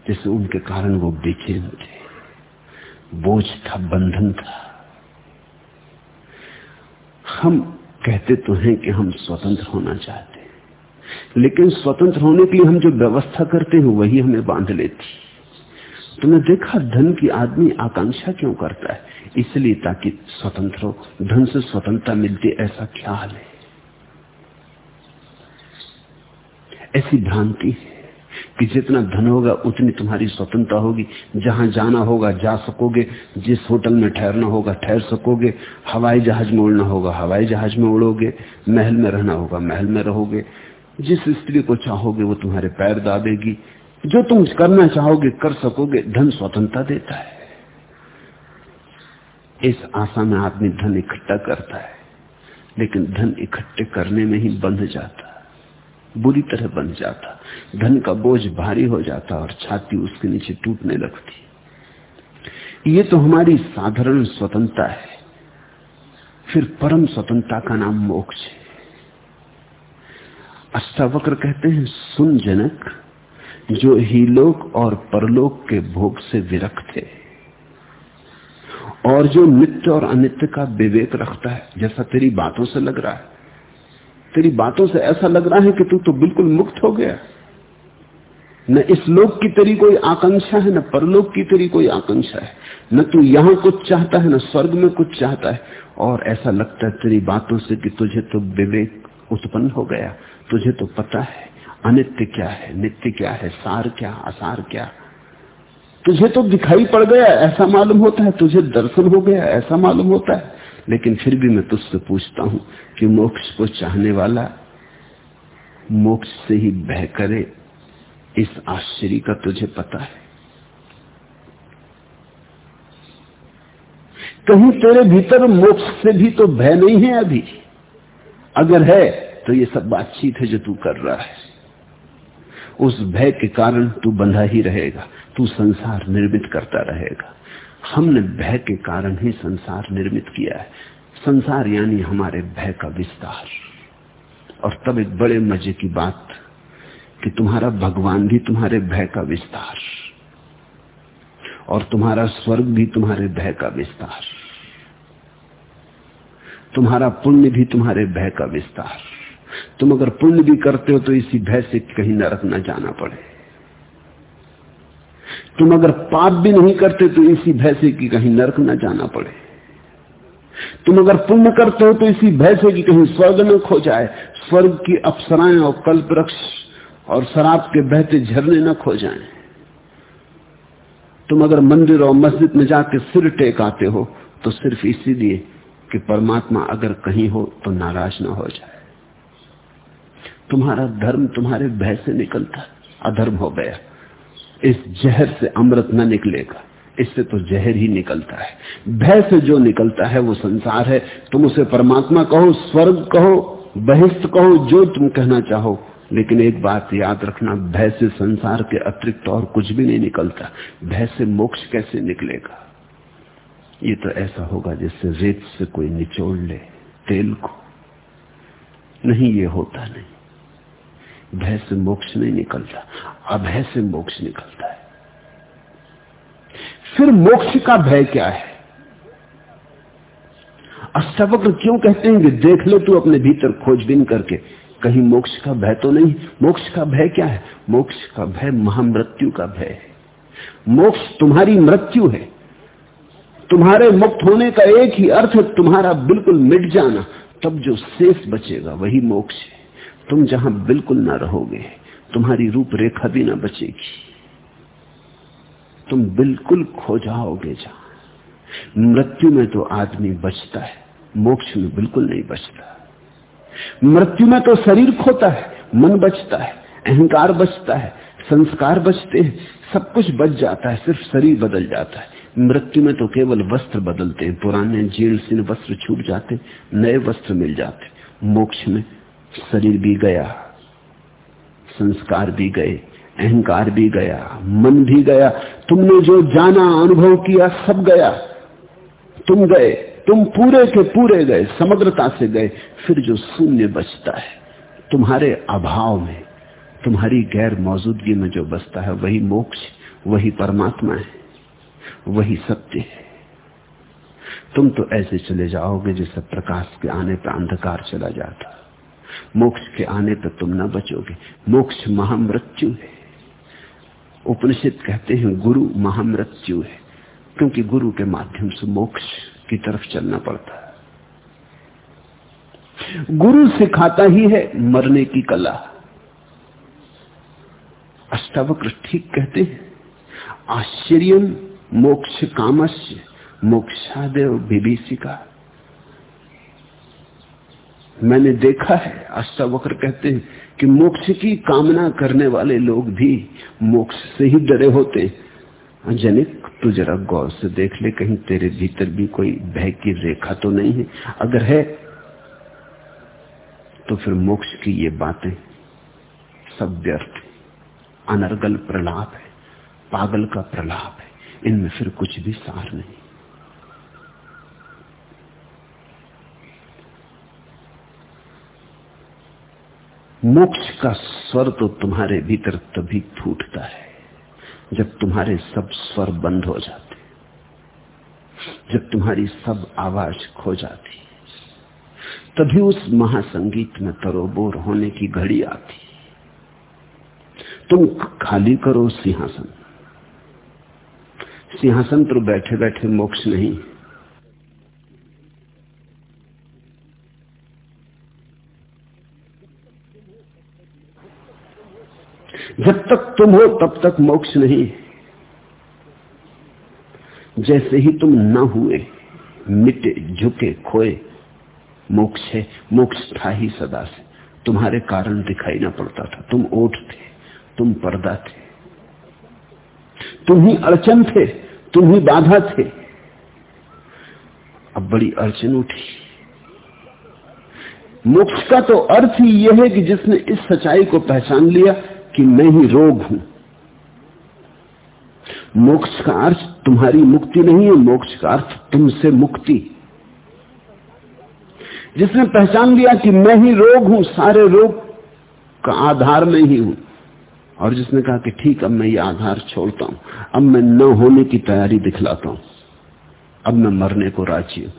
Speaker 2: जैसे उनके कारण वो बेचैन थे। बोझ था, बंधन था। हम कहते तो हैं कि हम स्वतंत्र होना चाहते हैं, लेकिन स्वतंत्र होने के लिए हम जो व्यवस्था करते हैं, वही हमें बाँध लेती। तुमने देखा धन की आदमी आकांक्षा क्यों करता है? इसलिए ताकि स्वतंत्र हो। धन से स्वतंत्रता मिलती, ऐसा ख्याल है? ऐसी भ्रांति है कि जितना धन होगा, उतनी तुम्हारी स्वतंत्रता होगी। जहाँ जाना होगा, जा सकोगे। जिस होटल में ठहरना होगा, ठहर सकोगे। हवाई जहाज़ में उड़ना होगा, हवाई जहाज़ में उड़ोगे। महल में रहना होगा, महल में रहोगे। जिस स्त्री को चाहोगे, वो तुम्हारे पैर दाबेगी। जो तुम करना चाहोगे, कर सकोगे। धन स्वतंत्रता देता है। इस आशा में आदमी धन इकट्ठा करता है, लेकिन धन इकट्ठे करने में ही बंध जाता बुरी तरह बंध जाता धन का बोझ भारी हो जाता और छाती उसके नीचे टूटने लगती ये तो हमारी साधारण स्वतंत्रता है, फिर परम स्वतंत्रता का नाम मोक्ष है। अष्टावक्र कहते हैं, सुन जनक, जो ही लोक और परलोक के भोग से विरक्त है। और जो नित्य और अनित्य का विवेक रखता है, जैसा तेरी बातों से लग रहा है। तेरी बातों से ऐसा लग रहा है कि तू तो बिल्कुल मुक्त हो गया। न इस लोक की तेरी कोई आकांक्षा है, न परलोक की तेरी कोई आकांक्षा है। न तू यहाँ कुछ चाहता है, न स्वर्ग में कुछ चाहता है। और ऐसा लगता है तेरी बातों से कि तुझे तो विवेक उत्पन्न हो गया। तुझे तो पता है, अनित्य क्या है, नित्य क्या है, सार क्या, असार क्या। तुझे तो दिखाई पड़ गया, ऐसा मालूम होता है, तुझे दर्शन हो गया, ऐसा मालूम होता है। लेकिन फिर भी मैं तुझसे पूछता हूँ कि मोक्ष को चाहने वाला मोक्ष से ही बह करे, इस आश्चर्य का तुझे पता है। कहीं तेरे भीतर मोक्ष से भी तो भय नहीं है अभी। अगर है तो ये सब बातचीत है जो तू कर रहा है। उस भय के कारण तू बंधा ही रहेगा। तू संसार निर्मित करता रहेगा। हमने भय के कारण ही संसार निर्मित किया है। संसार यानी हमारे भय का विस्तार। और तब एक बड़े मज़े की बात कि तुम्हारा भगवान भी तुम्हारे भय का विस्तार। और तुम्हारा स्वर्ग भी तुम्हारे भय का विस्तार। तुम्हारा पुण्य भी तुम्हारे भय का विस्तार। तुम अगर पुण्य भी करते हो तो इसी भय से कहीं नरक न जाना पड़े। तुम अगर पाप भी नहीं करते तो इसी भय से कि कहीं नरक न जाना पड़े। तुम अगर पुण्य करते हो तो इसी भय से कि कहीं स्वर्ग न खो जाए। स्वर्ग की अप्सराएँ और कल्प वृक्ष और शराब के बहते झरने न खो जाएँ। तुम अगर मंदिर और मस्जिद में जाके सिर टेक आते हो तो सिर्फ़ इसीलिए कि परमात्मा अगर कहीं हो तो नाराज़ ना हो जाए। तुम्हारा धर्म तुम्हारे भय से निकलता, अधर्म हो गया। इस जहर से अमृत न निकलेगा, इससे तो जहर ही निकलता है। भय से जो निकलता है वो संसार है। तुम उसे परमात्मा कहो, स्वर्ग कहो बहिष्ठ कहो, जो तुम कहना चाहो, लेकिन एक बात याद रखना, भय से संसार के अतिरिक्त और कुछ भी नहीं निकलता। भय से मोक्ष कैसे निकलेगा? ये तो ऐसा होगा जैसे रेत से कोई निचोड़ ले तेल को। नहीं, ये होता नहीं। भय से मोक्ष नहीं निकलता, अभय से मोक्ष निकलता है। फिर मोक्ष का भय क्या है? अष्टावक्र क्यों कहते हैं कि देख ले तू अपने भीतर खोजबीन करके, कहीं मोक्ष का भय तो नहीं? मोक्ष का भय क्या है? मोक्ष का भय महामृत्यु का भय है। मोक्ष तुम्हारी मृत्यु है। तुम्हारे मुक्त होने का एक ही अर्थ है, तुम्हारा बिल्कुल मिट जाना, तब जो शेष बचेगा वही मोक्ष है। तुम जहाँ बिल्कुल ना रहोगे, तुम्हारी रूपरेखा भी ना बचेगी। तुम बिल्कुल खो जाओगे जहाँ। मृत्यु में तो आदमी बचता है, मोक्ष में बिल्कुल नहीं बचता। मृत्यु में तो शरीर खोता है, मन बचता है, अहंकार बचता है, संस्कार बचते हैं, सब कुछ बच जाता है, सिर्फ़ शरीर बदल जाता है। मृत्यु में तो केवल वस्त्र बदलते हैं, पुराने जीर्ण सिन वस्त्र छूट जाते, नए वस्त्र मिल जाते, मोक्ष में शरीर भी गया, संस्कार भी गए, अहंकार भी गया, मन भी गया, तुमने जो जाना, अनुभव किया, सब गया। तुम गए, तुम पूरे के पूरे गए, समग्रता से गए, फिर जो शून्य बचता है, तुम्हारे अभाव में, तुम्हारी गैर मौजूदगी में जो बचता है, वही मोक्ष, वही परमात्मा है, वही सत्य है। तुम तो ऐसे चले जाओगे जैसे प्रकाश के आने पर अंधकार चला जाता। मोक्ष के आने पर तुम ना बचोगे। मोक्ष महामृत्यु है। उपनिषद कहते हैं, गुरु महामृत्यु है। क्योंकि गुरु के माध्यम से मोक्ष की तरफ़ चलना पड़ता है। गुरु सिखाता ही है मरने की कला। अष्टावक्र ठीक कहते हैं आश्चर्य मोक्ष कामस्य, मोक्षादेव विभीषिका मैंने देखा है अष्टावक्र कहते हैं कि मोक्ष की कामना करने वाले लोग भी मोक्ष से ही डरे होते हैं। जनिक, तू जरा गौर से देख ले, कहीं तेरे भीतर भी कोई भय की रेखा तो नहीं है? अगर है तो फिर मोक्ष की ये बातें सब व्यर्थ अनर्गल प्रलाप है, पागल का प्रलाप है, इनमें फिर कुछ भी सार नहीं। मोक्ष का स्वर तो तुम्हारे भीतर तभी फूटता है, जब तुम्हारे सब स्वर बंद हो जाते जब तुम्हारी सब आवाज़ खो जाती तभी उस महासंगीत में तरोबोर होने की घड़ी आती तुम खाली करो सिंहासन। सिंहासन पर बैठे बैठे मोक्ष नहीं तक तुम हो, तब तक मोक्ष नहीं। जैसे ही तुम न हुए, मिटे, झुके, खोए, मोक्ष है, मोक्ष था ही सदा से। तुम्हारे कारण दिखाई ना पड़ता था। तुम ओठ थे, तुम पर्दा थे। तुम ही अड़चन थे, तुम ही बाधा थे। अब बड़ी अड़चन उठी। मोक्ष का तो अर्थ ही यह है कि जिसने इस सच्चाई को पहचान लिया कि मैं ही रोग हूँ। मोक्ष का अर्थ तुम्हारी मुक्ति नहीं है, मोक्ष का अर्थ तुमसे मुक्ति। जिसने पहचान लिया कि मैं ही रोग हूँ, सारे रोग का आधार में ही हूँ। और जिसने कहा कि ठीक, अब मैं ये आधार छोड़ता हूँ। अब मैं न होने की तैयारी दिखलाता हूँ। अब मैं मरने को राज़ी हूँ।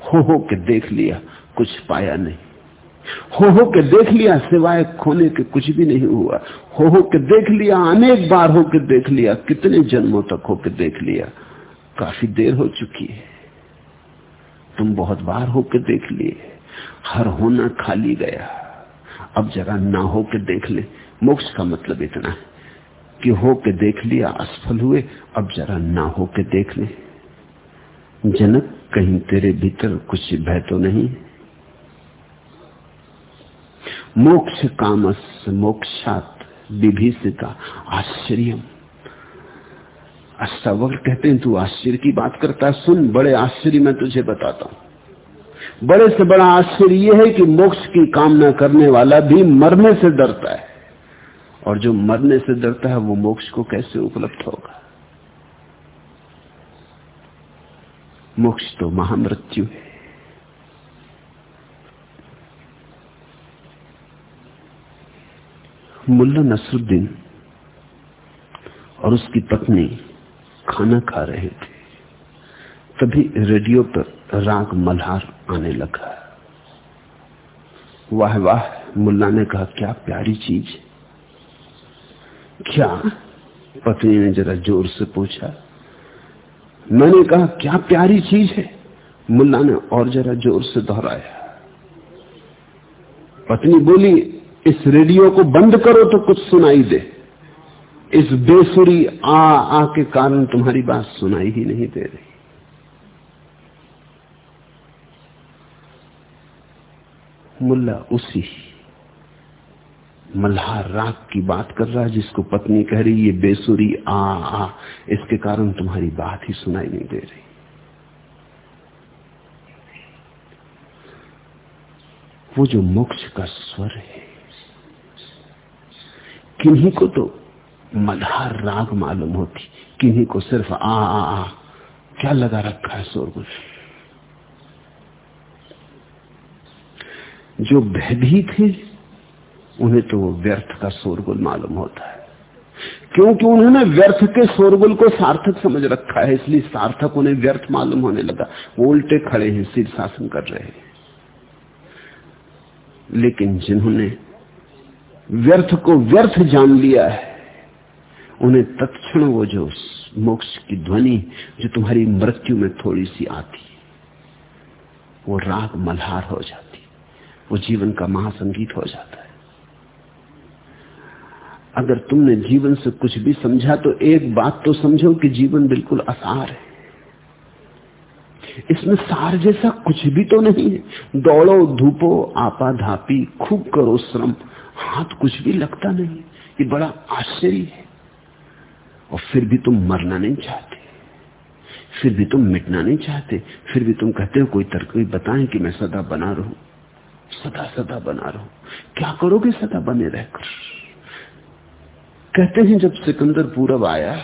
Speaker 2: हो हो के देख लिया, कुछ पाया नहीं। हो हो के देख लिया, सिवाय खोने के कुछ भी नहीं हुआ। हो हो के देख लिया, अनेक बार हो के देख लिया, कितने जन्मों तक हो के देख लिया। काफ़ी देर हो चुकी है। तुम बहुत बार होके देख लिए। हर होना खाली गया। अब जरा ना हो के देख ले। मोक्ष का मतलब इतना है कि हो के देख लिया, असफल हुए। अब जरा ना हो के देख ले। जनक, कहीं तेरे भीतर कुछ भय तो नहीं? मोक्ष कामस, मोक्षात विभीषिता आश्चर्य अष्टावक्र कहते हैं, तू आश्चर्य की बात करता है, सुन, बड़े आश्चर्य मैं तुझे बताता हूँ। बड़े से बड़ा आश्चर्य यह है कि मोक्ष की कामना करने वाला भी मरने से डरता है। और जो मरने से डरता है, वो मोक्ष को कैसे उपलब्ध होगा? मोक्ष तो महामृत्यु है। मुल्ला नसरुद्दीन और उसकी पत्नी खाना खा रहे थे। तभी रेडियो पर राग मल्हार आने लगा। वाह वाह, मुल्ला ने कहा, क्या प्यारी चीज़ क्या? पत्नी ने जरा ज़ोर से पूछा। मैंने कहा, क्या प्यारी चीज़ है? मुल्ला ने और जरा ज़ोर से दोहराया। पत्नी बोली इस रेडियो को बंद करो तो कुछ सुनाई दे। इस बेसुरी आ आ के कारण तुम्हारी बात सुनाई ही नहीं दे रही। मुल्ला उसी मल्हार राग की बात कर रहा है जिसको पत्नी कह रही ये बेसुरी आ आ, इसके कारण तुम्हारी बात ही सुनाई नहीं दे रही। वो जो मोक्ष का स्वर है किन्हीं को तो मधार राग मालूम होती, किन्हीं को सिर्फ़ आ आ आ क्या लगा रखा है शोरगुल जो भयभीत है उन्हें तो वो व्यर्थ का शोरगुल मालूम होता है। क्योंकि उन्होंने व्यर्थ के शोरगुल को सार्थक समझ रखा है, इसलिए सार्थक उन्हें व्यर्थ मालूम होने लगा। वो उल्टे खड़े हैं शीर्षासन कर रहे हैं। लेकिन जिन्होंने व्यर्थ को व्यर्थ जान लिया है। उन्हें तत्क्षण वो जो मोक्ष की ध्वनि जो तुम्हारी मृत्यु में थोड़ी सी आती, वो राग मल्हार हो जाती, वो जीवन का महासंगीत हो जाता है। अगर तुमने जीवन से कुछ भी समझा तो एक बात तो समझो कि जीवन बिल्कुल आसार है। इसमें सार जैसा कुछ भी तो नहीं है। दौड़ो, धूपो आपा धापी खूब करो श्रम। हाथ कुछ भी लगता नहीं। ये बड़ा आश्चर्य है। और फिर भी तुम मरना नहीं चाहते। फिर भी तुम मिटना नहीं चाहते। फिर भी तुम कहते हो, कोई तरकीब बताएँ कि मैं सदा बना रहूँ। सदा सदा बना रहूँ। क्या करोगे सदा बने रहकर? कहते हैं, जब सिकंदर पूरब आया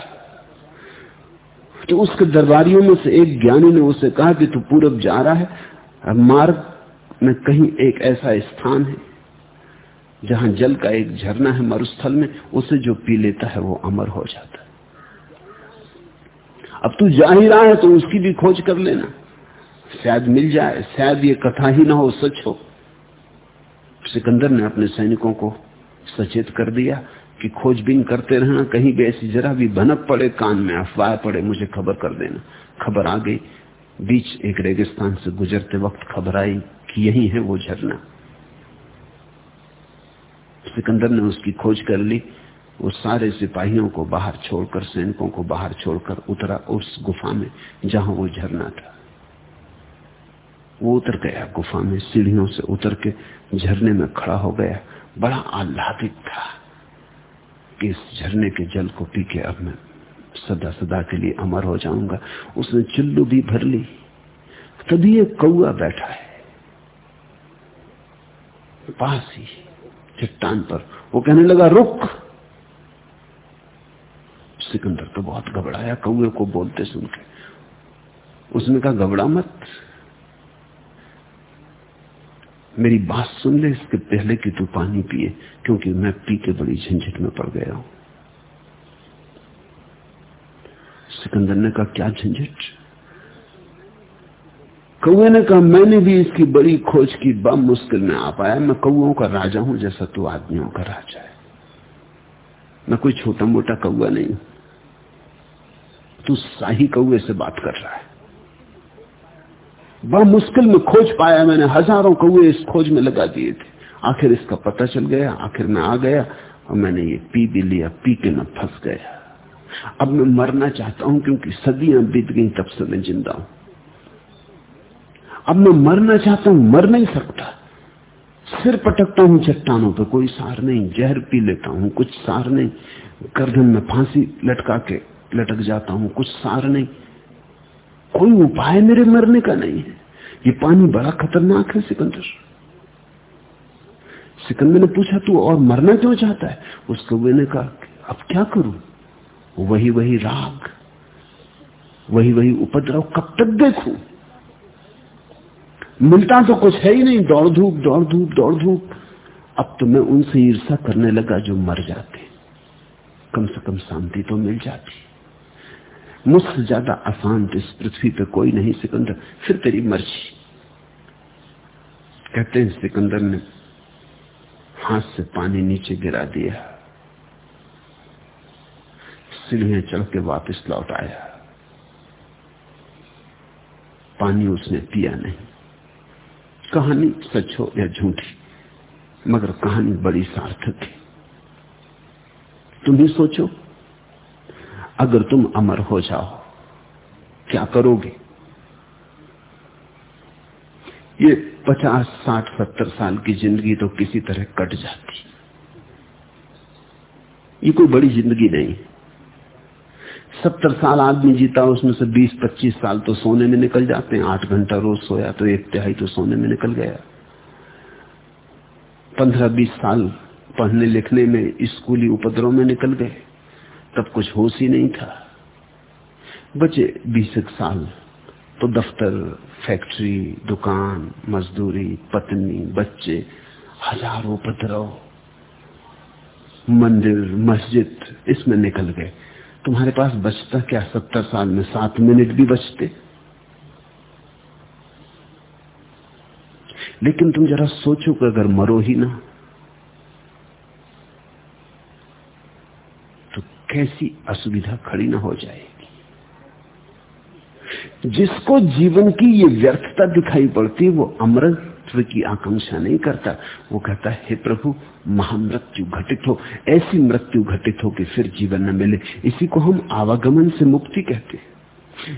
Speaker 2: तो उसके दरबारियों में से एक ज्ञानी ने उसे कहा कि तू पूरब जा रहा है। मार्ग में कहीं एक ऐसा स्थान है जहाँ जल का एक झरना है मरुस्थल में, उसे जो पी लेता है वो अमर हो जाता है। अब तू जा ही रहा है तो उसकी भी खोज कर लेना। शायद मिल जाए, शायद ये कथा ही ना हो, सच हो। सिकंदर ने अपने सैनिकों को सचेत कर दिया कि खोजबीन करते रहना, कहीं भी ऐसी जरा भी भनक पड़े, कान में अफवाह पड़े, मुझे खबर कर देना। खबर आ गई, बीच एक रेगिस्तान से गुजरते वक्त खबर आई कि यही है वो झरना। सिकंदर ने उसकी खोज कर ली। वो सारे सिपाहियों को बाहर छोड़कर, सैनिकों को बाहर छोड़कर उतरा उस गुफा में, जहाँ वो झरना था। वो उतर गया गुफा में, सीढ़ियों से उतर के झरने में खड़ा हो गया। बड़ा आह्लादित था कि इस झरने के जल को पी के अब मैं सदा सदा के लिए अमर हो जाऊँगा। उसने चुल्लू भी भर ली। तभी एक कौआ बैठा है। पास ही चट्टान पर। वो कहने लगा, रुक! सिकंदर तो बहुत घबराया कौए को बोलते सुन के। उसने कहा, घबरा मत। मेरी बात सुन ले, इसके पहले कि तू पानी पिए, क्योंकि मैं पी के बड़ी झंझट में पड़ गया हूँ। सिकंदर ने कहा, क्या झंझट? कौए ने कहा, मैंने भी इसकी बड़ी खोज की, बम मुश्किल में आ पाया। मैं कौओं का राजा हूँ, जैसा तू आदमियों का राजा है। मैं कोई छोटा मोटा कौआ नहीं। तू शाही कौए से बात कर रहा है। बड़ा मुश्किल में खोज पाया मैंने। हज़ारों कौए इस खोज में लगा दिए थे। आखिर इसका पता चल गया, आखिर मैं आ गया और मैंने ये पी भी लिया, पी के मैं फंस गया। अब मैं मरना चाहता हूँ क्योंकि सदियाँ बीत गई, तब से मैं ज़िंदा हूँ। अब मैं मरना चाहता हूँ, मर नहीं सकता। सिर पटकता हूँ, चट्टानों पर कोई सार नहीं, जहर पी लेता हूँ, कुछ सार नहीं। गर्दन में फांसी लटका के लटक जाता हूँ, कुछ सार नहीं। कोई उपाय मेरे मरने का नहीं है। ये पानी बड़ा खतरनाक है, सिकंदर। सिकंदर ने पूछा, तू और मरना क्यों चाहता है? उस कौए ने कहा अब क्या करूँ? वही वही राग वही वही उपद्रव कब तक देखूँ? मिलता तो कुछ है ही नहीं, दौड़ धूप दौड़ धूप दौड़ धूप। अब तो मैं उनसे ईर्षा करने लगा जो मर जाते। कम से कम शांति तो मिल जाती। मुझसे ज़्यादा अशांत इस पृथ्वी पे कोई नहीं, सिकंदर, फिर तेरी मर्ज़ी। कहते हैं, सिकंदर ने हाथ से पानी नीचे गिरा दिया। सीढ़ियाँ चढ़ के वापिस लौट आया। पानी उसने पिया नहीं। कहानी सच हो या झूठी मगर कहानी बड़ी सार्थक है। तुम ही सोचो, अगर तुम अमर हो जाओ, क्या करोगे? ये पचास, साठ, सत्तर साल की ज़िंदगी तो किसी तरह कट जाती। ये कोई बड़ी ज़िंदगी नहीं। सत्तर साल आदमी जीता, उसमें से बीस, पच्चीस साल तो सोने में निकल जाते हैं। आठ घंटा रोज सोया तो एक तिहाई तो सोने में निकल गया। पंद्रह, बीस साल पढ़ने, लिखने में, स्कूली उपद्रव में निकल गए। तब कुछ होश ही नहीं था। बचे बीस एक साल तो दफ्तर, फैक्ट्री, दुकान, मजदूरी, पत्नी, बच्चे, हज़ारों उपद्रव, मंदिर, मस्जिद, इसमें निकल गए। तुम्हारे पास बचता क्या? सत्तर साल में सात मिनट भी बचते। लेकिन तुम जरा सोचो कि अगर मरो ही ना तो कैसी असुविधा खड़ी ना हो जाएगी। जिसको जीवन की ये व्यर्थता दिखाई पड़ती, वो अमृत की आकांक्षा नहीं करता। वो कहता है, हे प्रभु, महामृत्यु घटित हो। ऐसी मृत्यु घटित हो कि फिर जीवन न मिले। इसी को हम आवागमन से मुक्ति कहते हैं।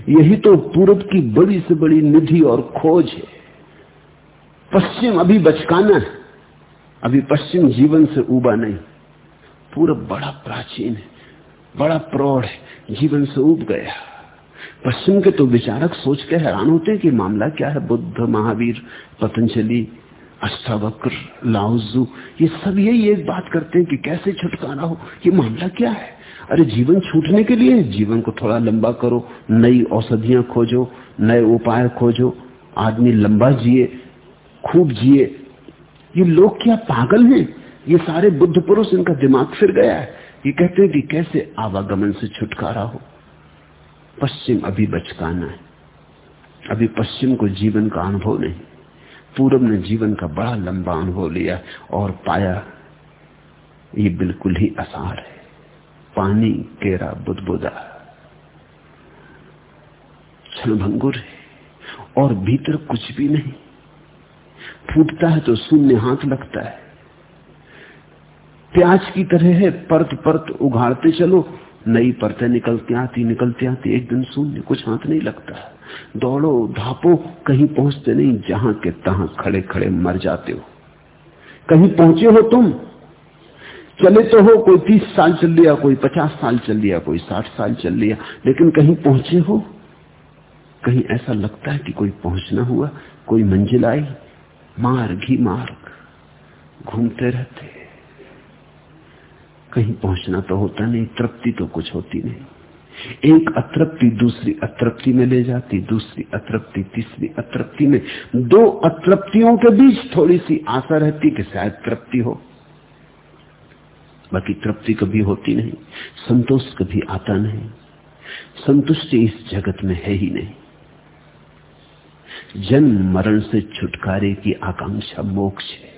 Speaker 2: यही तो पूर्व की बड़ी से बड़ी निधि और खोज है। पश्चिम अभी बचकाना है। अभी पश्चिम जीवन से उबा नहीं। पूर्व बड़ा प्राचीन है, बड़ा प्रौढ़ है। जीवन से उब गया। पश्चिम के तो विचारक सोच के हैरान होते हैं कि मामला क्या है? बुद्ध, महावीर, पतंजलि, अष्टावक्र लाउजू ये सब यही एक बात करते हैं कि कैसे छुटकारा हो? ये मामला क्या है? अरे जीवन छूटने के लिए जीवन को थोड़ा लंबा करो, नई औषधियाँ खोजो, नए उपाय खोजो, आदमी लंबा जिए, खूब जिए। ये लोग क्या पागल हैं? ये सारे बुद्ध पुरुष, इनका दिमाग फिर गया है। ये कहते हैं कि कैसे आवागमन से छुटकारा हो? पश्चिम अभी बचकाना है। अभी पश्चिम को जीवन का अनुभव नहीं। पूरब ने जीवन का बड़ा लंबा अनुभव लिया और पाया, ये बिल्कुल ही आसार है। पानी केरा बुदबुदा। क्षणभंगुर है और भीतर कुछ भी नहीं। फूटता है तो शून्य हाथ लगता है। प्याज की तरह है परत परत उघाड़ते चलो नई परतें निकलती आती निकलती आती, एक दिन शून्य, कुछ हाथ नहीं लगता। दौड़ो, धापो, कहीं पहुँचते नहीं, जहाँ के तहां खड़े खड़े मर जाते हो। कहीं पहुँचे हो तुम? चले तो हो, कोई तीस साल चल लिया, कोई पचास साल चल लिया, कोई साठ साल चल लिया, लेकिन कहीं पहुँचे हो? कहीं ऐसा लगता है कि कोई पहुँचना हुआ, कोई मंजिल आई? मार्ग ही मार्ग। घूमते रहते कहीं पहुँचना तो होता नहीं, तृप्ति तो कुछ होती नहीं। एक अतृप्ति दूसरी अतृप्ति में ले जाती, दूसरी अतृप्ति तीसरी अतृप्ति में। दो अतृप्तियों के बीच थोड़ी सी आशा रहती कि शायद तृप्ति हो। बाकी तृप्ति कभी होती नहीं, संतोष कभी आता नहीं। संतुष्टि इस जगत में है ही नहीं। जन्म मरण से छुटकारे की आकांक्षा मोक्ष है।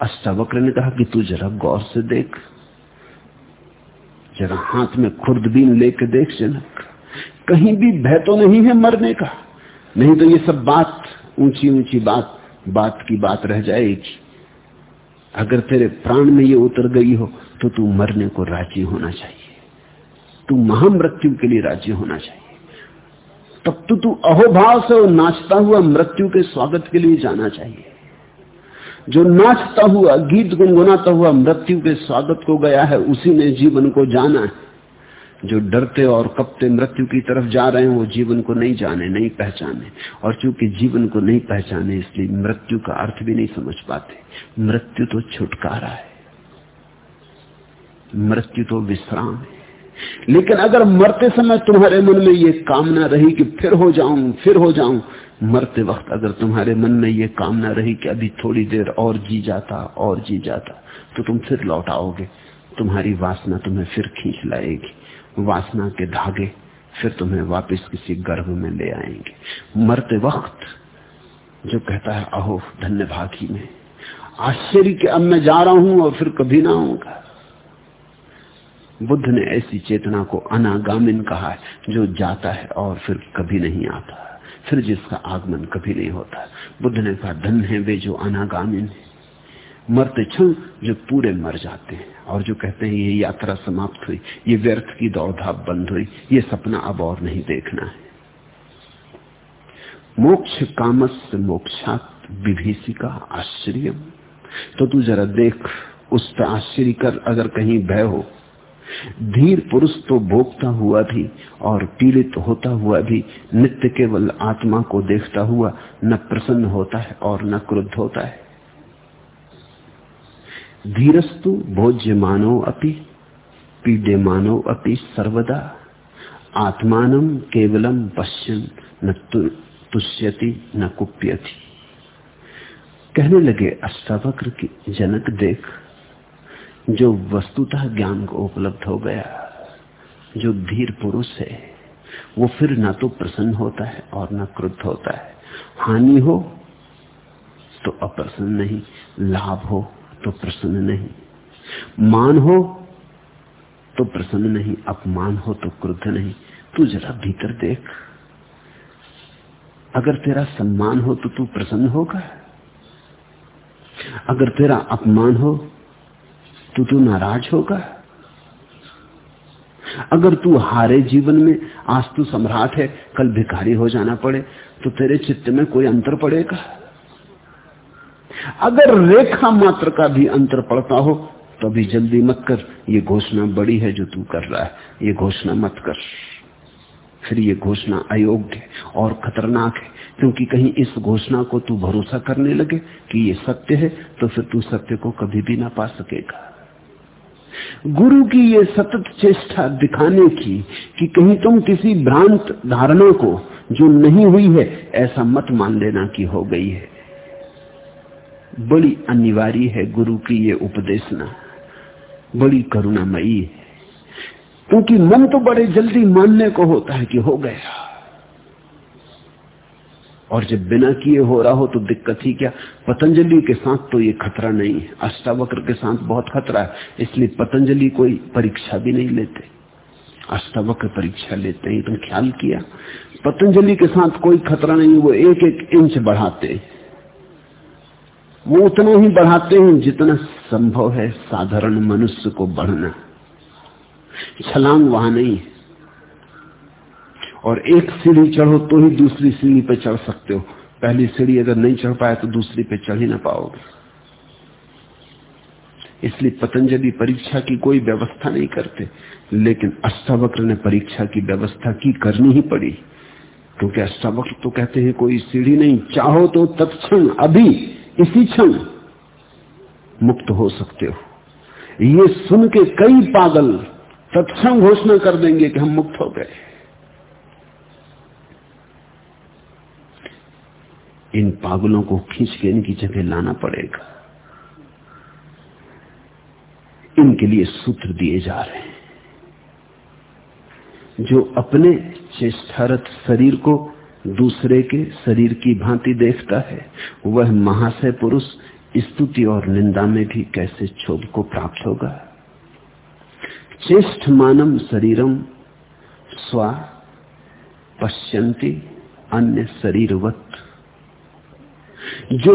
Speaker 2: अष्टावक्र ने कहा कि तू जरा गौर से देख। जरा हाथ में खुर्दबीन लेके देख जनक कहीं भी भय तो नहीं है मरने का। नहीं तो ये सब बात ऊँची ऊँची बात बात की बात रह जाएगी। अगर तेरे प्राण में ये उतर गई हो तो तू मरने को राज़ी होना चाहिए। तू महामृत्यु के लिए राज़ी होना चाहिए। तब तो तू अहोभाव से नाचता हुआ मृत्यु के स्वागत के लिए जाना चाहिए। जो नाचता हुआ, गीत गुनगुनाता हुआ मृत्यु के स्वागत को गया है, उसी ने जीवन को जाना है। जो डरते और कपते मृत्यु की तरफ़ जा रहे हैं, वो जीवन को नहीं जाने, नहीं पहचाने। और चूँकि जीवन को नहीं पहचाने, इसलिए मृत्यु का अर्थ भी नहीं समझ पाते। मृत्यु तो छुटकारा है। मृत्यु तो विश्राम है। लेकिन अगर मरते समय तुम्हारे मन में ये कामना रही कि फिर हो जाऊँ, फिर हो जाऊँ, मरते वक्त अगर तुम्हारे मन में ये कामना रही कि अभी थोड़ी देर और जी जाता, और जी जाता तो तुम फिर लौट आओगे। तुम्हारी वासना तुम्हें फिर खींच लाएगी। वासना के धागे फिर तुम्हें वापस किसी गर्भ में ले आएँगे। मरते वक्त जो कहता है, अहो धन्य भागी में। आश्चर्य के अब मैं जा रहा हूँ और फिर कभी ना आऊँगा। बुद्ध ने ऐसी चेतना को अनागामिन कहा है, जो जाता है और फिर कभी नहीं आता फिर जिसका आगमन कभी नहीं होता बुद्ध ने कहा, धन है वे जो अनागामिन है। मरते क्षण जो पूरे मर जाते हैं और जो कहते हैं, ये यात्रा समाप्त हुई, ये व्यर्थ की दौड़धाप बंद हुई, ये सपना अब और नहीं देखना है। मोक्ष कामस मोक्षात विभीषी का आश्चर्य तो तू जरा देख, उस पर आश्चर्य कर, अगर कहीं भय हो धीर पुरुष तो भोगता हुआ भी और पीड़ित होता हुआ भी नित्य केवल आत्मा को देखता हुआ न प्रसन्न होता है और न क्रुद्ध होता है। धीरस्तु भोज्य मानो अपि पीडे मानो अपि सर्वदा। आत्मान केवलम पश्चिम न तुष्यति, न कुप्यति। कहने लगे, अष्टावक्र की जनक देख जो वस्तुतः ज्ञान को उपलब्ध हो गया, जो धीर पुरुष है, वो फिर ना तो प्रसन्न होता है और ना क्रुद्ध होता है। हानि हो तो अप्रसन्न नहीं, लाभ हो तो प्रसन्न नहीं, मान हो तो प्रसन्न नहीं, अपमान हो तो क्रुद्ध नहीं। तू जरा भीतर देख, अगर तेरा सम्मान हो तो तू प्रसन्न होगा, अगर तेरा अपमान हो तो तू नाराज़ होगा। अगर तू हारे जीवन में, आज तू सम्राट है, कल भिखारी हो जाना पड़े तो तेरे चित्त में कोई अंतर पड़ेगा। अगर रेखा मात्र का भी अंतर पड़ता हो तो अभी जल्दी मत कर, ये घोषणा बड़ी है जो तू कर रहा है, ये घोषणा मत कर। फिर ये घोषणा अयोग्य और खतरनाक है, क्योंकि कहीं इस घोषणा को तू भरोसा करने लगे कि ये सत्य है तो फिर तू सत्य को कभी भी ना पा सकेगा। गुरु की ये सतत चेष्टा दिखाने की कि कहीं तुम किसी भ्रांत धारणा को जो नहीं हुई है, ऐसा मत मान लेना की हो गई है। बड़ी अनिवार्य है गुरु की ये उपदेशना। बड़ी करुणामयी है। क्योंकि मन तो बड़े जल्दी मानने को होता है कि हो गया। और जब बिना किए हो रहा हो तो दिक्कत ही क्या? पतंजलि के साथ तो ये खतरा नहीं है। अष्टावक्र के साथ बहुत खतरा है, इसलिए पतंजलि कोई परीक्षा भी नहीं लेते। अष्टावक्र परीक्षा लेते हैं, तुम ख्याल किया? पतंजलि के साथ कोई खतरा नहीं, वो एक एक इंच बढ़ाते वो उतना ही बढ़ाते हैं जितना संभव है साधारण मनुष्य को बढ़ना। छलांग वहाँ नहीं है। और एक सीढ़ी चढ़ो तो ही दूसरी सीढ़ी पे चढ़ सकते हो। पहली सीढ़ी अगर नहीं चढ़ पाए तो दूसरी पे चढ़ ही ना पाओगे। इसलिए पतंजलि परीक्षा की कोई व्यवस्था नहीं करते, लेकिन अष्टावक्र ने परीक्षा की व्यवस्था की करनी ही पड़ी। क्योंकि अष्टावक्र तो कहते हैं कोई सीढ़ी नहीं, चाहो तो तत्क्षण अभी, इसी क्षण मुक्त हो सकते हो। ये सुन के कई पागल तत्क्षण घोषणा कर देंगे कि हम मुक्त हो गए। इन पागलों को खींच के इनकी जगह लाना पड़ेगा। इनके लिए सूत्र दिए जा रहे हैं। जो अपने चेष्टारत शरीर को दूसरे के शरीर की भांति देखता है, वह महाशय पुरुष स्तुति और निंदा में भी कैसे क्षोभ को प्राप्त होगा? चेष्ट मानम शरीरम स्वा पश्यंती अन्य शरीरवत जो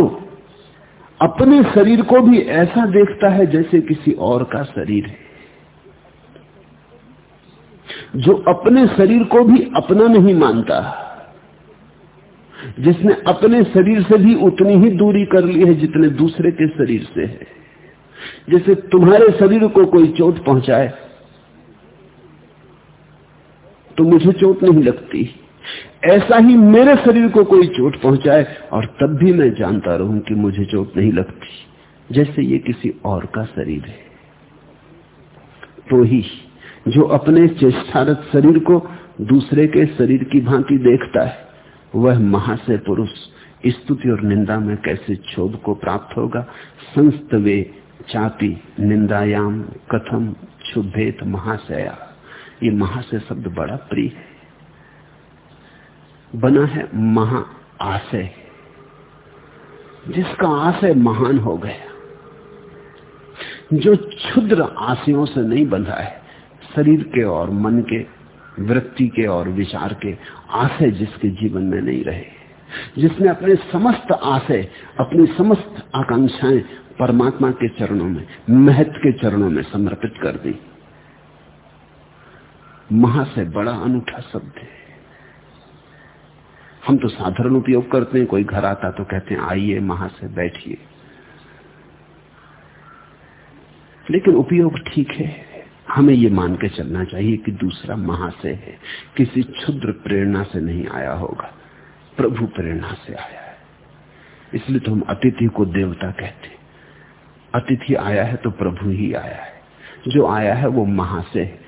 Speaker 2: अपने शरीर को भी ऐसा देखता है जैसे किसी और का शरीर है। जो अपने शरीर को भी अपना नहीं मानता, जिसने अपने शरीर से भी उतनी ही दूरी कर ली है जितने दूसरे के शरीर से है। जैसे तुम्हारे शरीर को कोई चोट पहुँचाए तो मुझे चोट नहीं लगती। ऐसा ही मेरे शरीर को कोई चोट पहुँचाए और तब भी मैं जानता रहूँ कि मुझे चोट नहीं लगती। जैसे ये किसी और का शरीर है। तो ही जो अपने चेष्टारत शरीर को दूसरे के शरीर की भांति देखता है, वह महाशय पुरुष स्तुति और निंदा में कैसे क्षोभ को प्राप्त होगा? संस्त वे चापी, निंदायाम, कथम, क्षुभेत महाशया। ये महाशय शब्द बड़ा प्रिय है। बना है महा आशय। जिसका आशय महान हो गया। जो क्षुद्र आशयों से नहीं बंधा है, शरीर के और मन के, वृत्ति के और विचार के आशय जिसके जीवन में नहीं रहे। जिसने अपने समस्त आशय, अपनी समस्त आकांक्षाएँ परमात्मा के चरणों में महत्व के चरणों में समर्पित कर दी। महा से बड़ा अनूठा शब्द है। हम तो साधारण उपयोग करते हैं कोई घर आता तो कहते हैं आइए महा से बैठिए। लेकिन उपयोग ठीक है। हमें ये मान के चलना चाहिए कि दूसरा महा से है। किसी क्षुद्र प्रेरणा से नहीं आया होगा। प्रभु प्रेरणा से आया है। इसलिए तो हम अतिथि को देवता कहते अतिथि आया है तो प्रभु ही आया है। जो आया है वो महाशय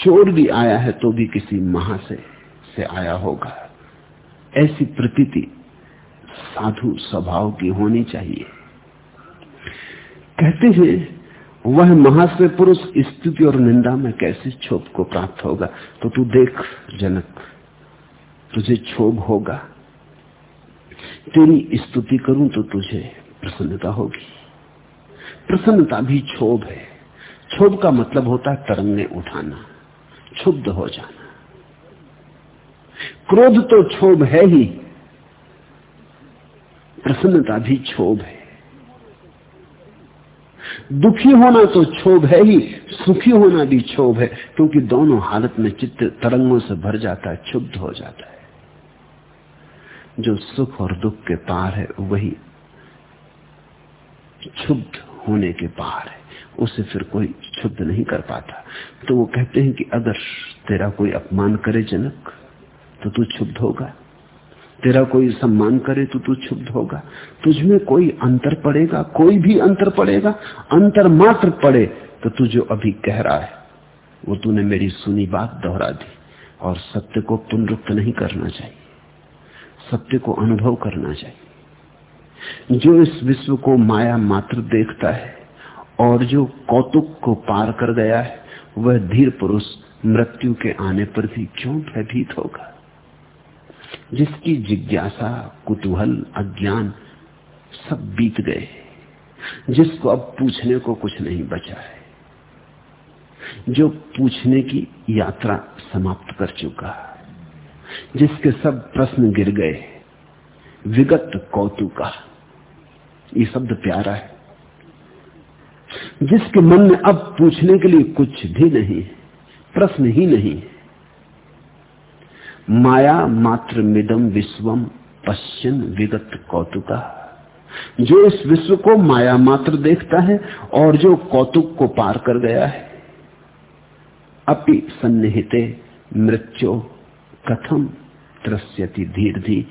Speaker 2: चोर भी आया है तो भी किसी महा से, से आया होगा। ऐसी प्रतीति साधु स्वभाव की होनी चाहिए। कहते हैं, वह महाशय पुरुष स्तुति और निंदा में कैसे क्षोभ को प्राप्त होगा? तो तू देख, जनक, तुझे क्षोभ होगा। तेरी स्तुति करूँ तो तुझे प्रसन्नता होगी। प्रसन्नता भी क्षोभ है। क्षोभ का मतलब होता है तरंगे उठाना, क्षुब्ध हो जाना। क्रोध तो क्षोभ है ही, प्रसन्नता भी क्षोभ है। दुखी होना तो क्षोभ है ही, सुखी होना भी क्षोभ है, क्योंकि दोनों हालत में चित्त तरंगों से भर जाता है, क्षुब्ध हो जाता है। जो सुख और दुख के पार है, वही क्षुब्ध होने के पार है। उसे फिर कोई क्षुब्ध नहीं कर पाता। तो वो कहते हैं कि अगर तेरा कोई अपमान करे जनक तो तू क्षुब्ध होगा। तेरा कोई सम्मान करे तो तू क्षुब्ध होगा। तुझमें कोई अंतर पड़ेगा, कोई भी अंतर पड़ेगा, अंतर मात्र पड़े तो तू जो अभी कह रहा है, वो तूने मेरी सुनी बात दोहरा दी। और सत्य को पुनरुक्त नहीं करना चाहिए। सत्य को अनुभव करना चाहिए। जो इस विश्व को माया मात्र देखता है, और जो कौतुक को पार कर गया है, वह धीर पुरुष मृत्यु के आने पर भी क्यों भयभीत होगा? जिसकी जिज्ञासा, कुतूहल, अज्ञान सब बीत गए जिसको अब पूछने को कुछ नहीं बचा है। जो पूछने की यात्रा समाप्त कर चुका जिसके सब प्रश्न गिर गए विगत कौतुका ये शब्द प्यारा है। जिसके मन में अब पूछने के लिए कुछ भी नहीं प्रश्न ही नहीं माया मात्र मिदम विश्वम पश्चिम विगत कौतुका। जो इस विश्व को माया मात्र देखता है और जो कौतुक को पार कर गया है। अपि सन्निहिते मृत्यु कथम त्रस्यति धीर धी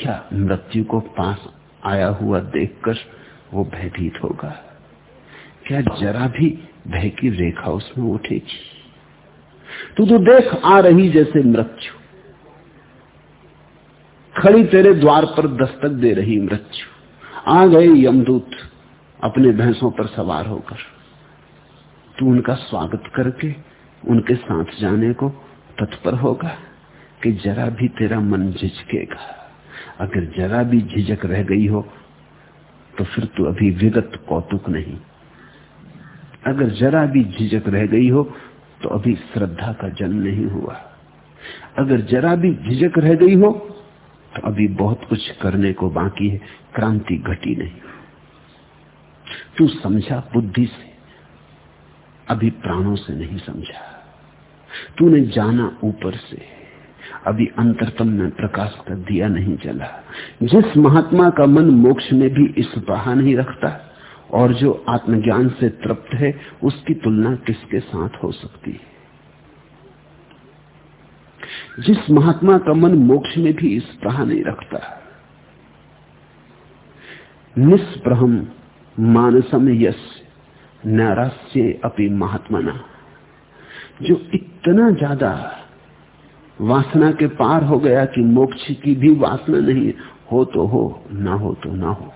Speaker 2: क्या मृत्यु को पास आया हुआ देखकर वो भयभीत होगा? क्या जरा भी भय की रेखा उसमें उठेगी? तू तो देख आ रही जैसे मृत्यु। खड़ी तेरे द्वार पर दस्तक दे रही मृत्यु। आ गए यमदूत, अपने भैंसों पर सवार होकर। तू उनका स्वागत करके, उनके साथ जाने को तत्पर होगा कि जरा भी तेरा मन झिझकेगा। अगर जरा भी झिझक रह गई हो तो फिर तू अभी विगत कौतुक नहीं। अगर जरा भी झिझक रह गई हो तो अभी श्रद्धा का जन्म नहीं हुआ। अगर जरा भी झिझक रह गई हो तो अभी बहुत कुछ करने को बाकी है, क्रांति घटी नहीं। तू समझा बुद्धि से, अभी प्राणों से नहीं समझा। तूने जाना ऊपर से, अभी अंतरतम में प्रकाश का दिया नहीं चला जिस महात्मा का मन मोक्ष में भी इस बहा नहीं रखता, और जो आत्मज्ञान से तृप्त है, उसकी तुलना किसके साथ हो सकती है? जिस महात्मा का मन मोक्ष में भी इस तरह नहीं रखता निष्प्रहम मानसम यश नैराश्य अपनी महात्मना। जो इतना ज़्यादा वासना के पार हो गया कि मोक्ष की भी वासना नहीं, हो तो हो, ना हो तो ना हो।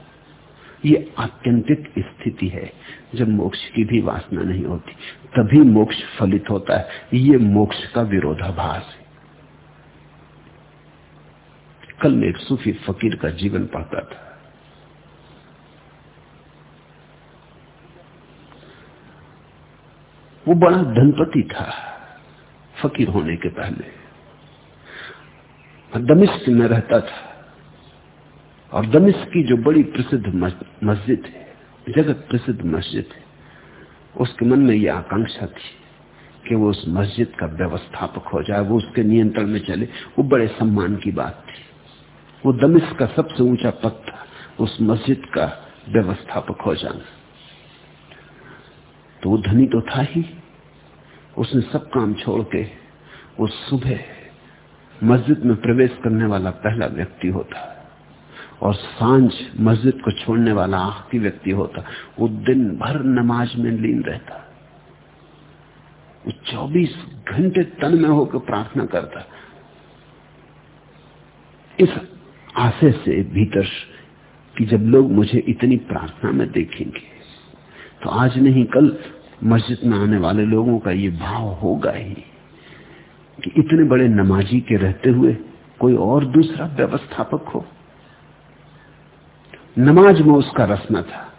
Speaker 2: ये आत्यंतिक स्थिति है, जब मोक्ष की भी वासना नहीं होती, तभी मोक्ष फलित होता है। ये मोक्ष का विरोधाभास है। कल एक सूफी फकीर का जीवन पढ़ता था। वो बड़ा धनपति था, फकीर होने के पहले। दमिश्क में रहता था। और दमिश्क की जो बड़ी प्रसिद्ध मस्जिद है, जगत प्रसिद्ध मस्जिद है, उसके मन में यह आकांक्षा थी कि वो उस मस्जिद का व्यवस्थापक हो जाए, वो उसके नियंत्रण में चले। वो बड़े सम्मान की बात थी। वो दमिश्क का सबसे ऊँचा पद था, उस मस्जिद का व्यवस्थापक हो जाना। तो वो धनी तो था ही। उसने सब काम छोड़ के वो सुबह मस्जिद में प्रवेश करने वाला पहला व्यक्ति होता और साँझ मस्जिद को छोड़ने वाला आखिरी व्यक्ति होता। वो दिन भर नमाज़ में लीन रहता। वो 24 घंटे तन में होकर प्रार्थना करता। इस आशय से भीतर कि जब लोग मुझे इतनी प्रार्थना में देखेंगे तो आज नहीं, कल मस्जिद में आने वाले लोगों का ये भाव होगा ही कि इतने बड़े नमाजी के रहते हुए कोई और दूसरा व्यवस्थापक हो। नमाज़ में उसका रस न था।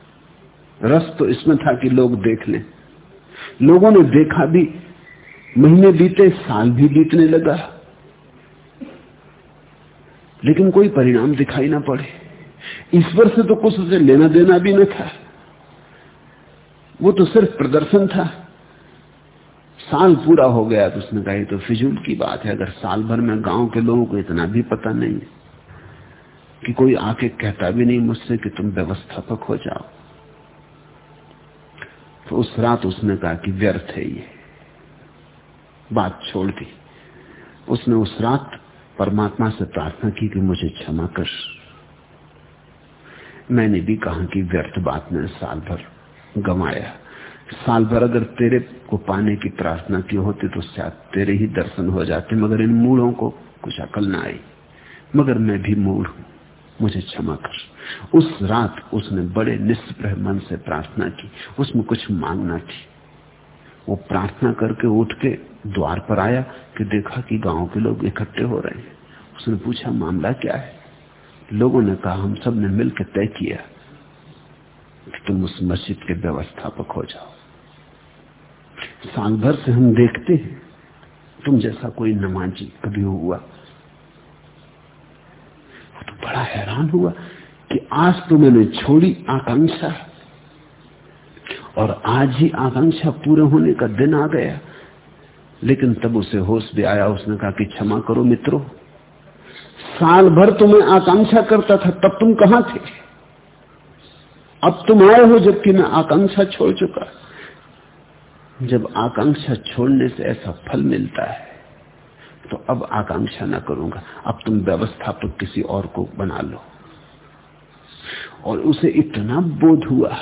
Speaker 2: रस तो इसमें था कि लोग देख लें। लोगों ने देखा भी, महीने बीते, साल भी बीतने लगा। लेकिन कोई परिणाम दिखाई ना पड़े। ईश्वर से तो कुछ उसे लेना देना भी न था। वो तो सिर्फ़ प्रदर्शन था। साल पूरा हो गया तो उसने कहा तो फिजूल की बात है। अगर साल भर में गाँव के लोगों को इतना भी पता नहीं कि कोई आके कहता भी नहीं मुझसे कि तुम व्यवस्थापक हो जाओ। तो उस रात उसने कहा कि व्यर्थ है ये। बात छोड़ दी। उसने उस रात परमात्मा से प्रार्थना की कि मुझे क्षमा कर। मैंने भी कहा कि व्यर्थ बात में साल भर गमाया साल भर अगर तेरे को पाने की प्रार्थना की होती तो शायद तेरे ही दर्शन हो जाते, मगर इन मूढ़ों को कुछ अकल ना आई। मगर मैं भी मूढ़ हूँ, मुझे क्षमा कर। उस रात उसने बड़े निष्प्रह मन से प्रार्थना की, उसमें कुछ मांगना थी। वो प्रार्थना करके उठ के द्वार पर आया कि देखा कि गाँव के लोग इकट्ठे हो रहे हैं। उसने पूछा, मामला क्या है? लोगों ने कहा, हम सबने मिलकर तय किया कि तुम उस मस्जिद के व्यवस्थापक हो जाओ। साल भर से हम देखते हैं, तुम जैसा कोई नमाजी कभी हुआ। तो बड़ा हैरान हुआ कि आज तो मैंने छोड़ी आकांक्षा। और आज ही आकांक्षा पूरे होने का दिन आ गया। लेकिन तब उसे होश भी आया, उसने कहा कि क्षमा करो मित्रों। साल भर तुम्हें आकांक्षा करता था, तब तुम कहाँ थे? अब तुम आए हो जबकि मैं आकांक्षा छोड़ चुका। जब आकांक्षा छोड़ने से ऐसा फल मिलता है तो अब आकांक्षा ना करूँगा। अब तुम व्यवस्थापक किसी और को बना लो। और उसे इतना बोध हुआ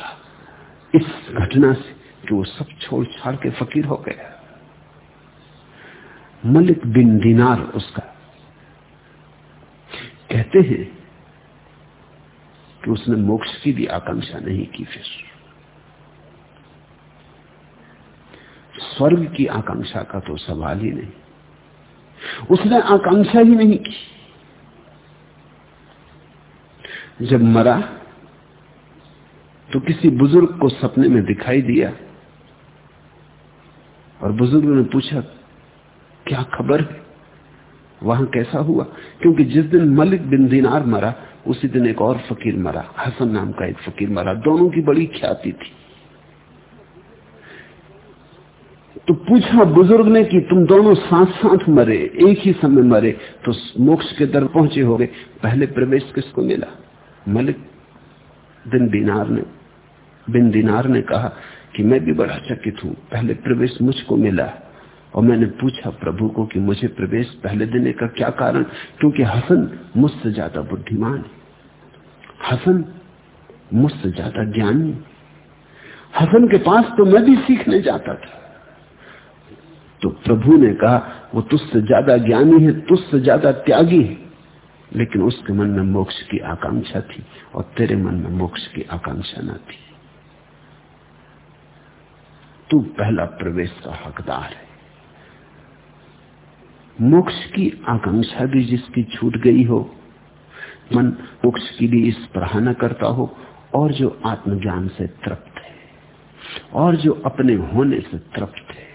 Speaker 2: इस घटना से कि वो सब छोड़ छाड़ के फकीर हो गया। मलिक बिन दिनार उसका। कहते हैं कि उसने मोक्ष की भी आकांक्षा नहीं की फिर। स्वर्ग की आकांक्षा का तो सवाल ही नहीं। उसने आकांक्षा ही नहीं की। जब मरा तो किसी बुज़ुर्ग को सपने में दिखाई दिया और बुज़ुर्ग ने पूछा, क्या खबर है? वहाँ कैसा हुआ? क्योंकि जिस दिन मलिक बिन दिनार मरा, उसी दिन एक और फकीर मरा, हसन नाम का एक फकीर मरा। दोनों की बड़ी ख्याति थी। तो पूछा बुज़ुर्ग ने कि तुम दोनों साथ साथ मरे, एक ही समय मरे तो मोक्ष के दर पहुँचे हो गए पहले प्रवेश किसको मिला? मलिक बिन दिनार ने। बिन दिनार ने कहा कि मैं भी बड़ा चकित हूँ। पहले प्रवेश मुझको मिला और मैंने पूछा प्रभु को कि मुझे प्रवेश पहले देने का क्या कारण? क्योंकि हसन मुझसे ज़्यादा बुद्धिमान है। हसन मुझसे ज़्यादा ज्ञानी हसन के पास तो मैं भी सीखने जाता था। तो प्रभु ने कहा, वो तुझसे ज़्यादा ज्ञानी है, तुझसे ज़्यादा त्यागी है। लेकिन उसके मन में मोक्ष की आकांक्षा थी और तेरे मन में मोक्ष की आकांक्षा न थी। तू पहला प्रवेश का हकदार है। मोक्ष की आकांक्षा भी जिसकी छूट गई हो, मन मोक्ष की भी इस पढ़ाना करता हो, और जो आत्मज्ञान से तृप्त है, और जो अपने होने से तृप्त है,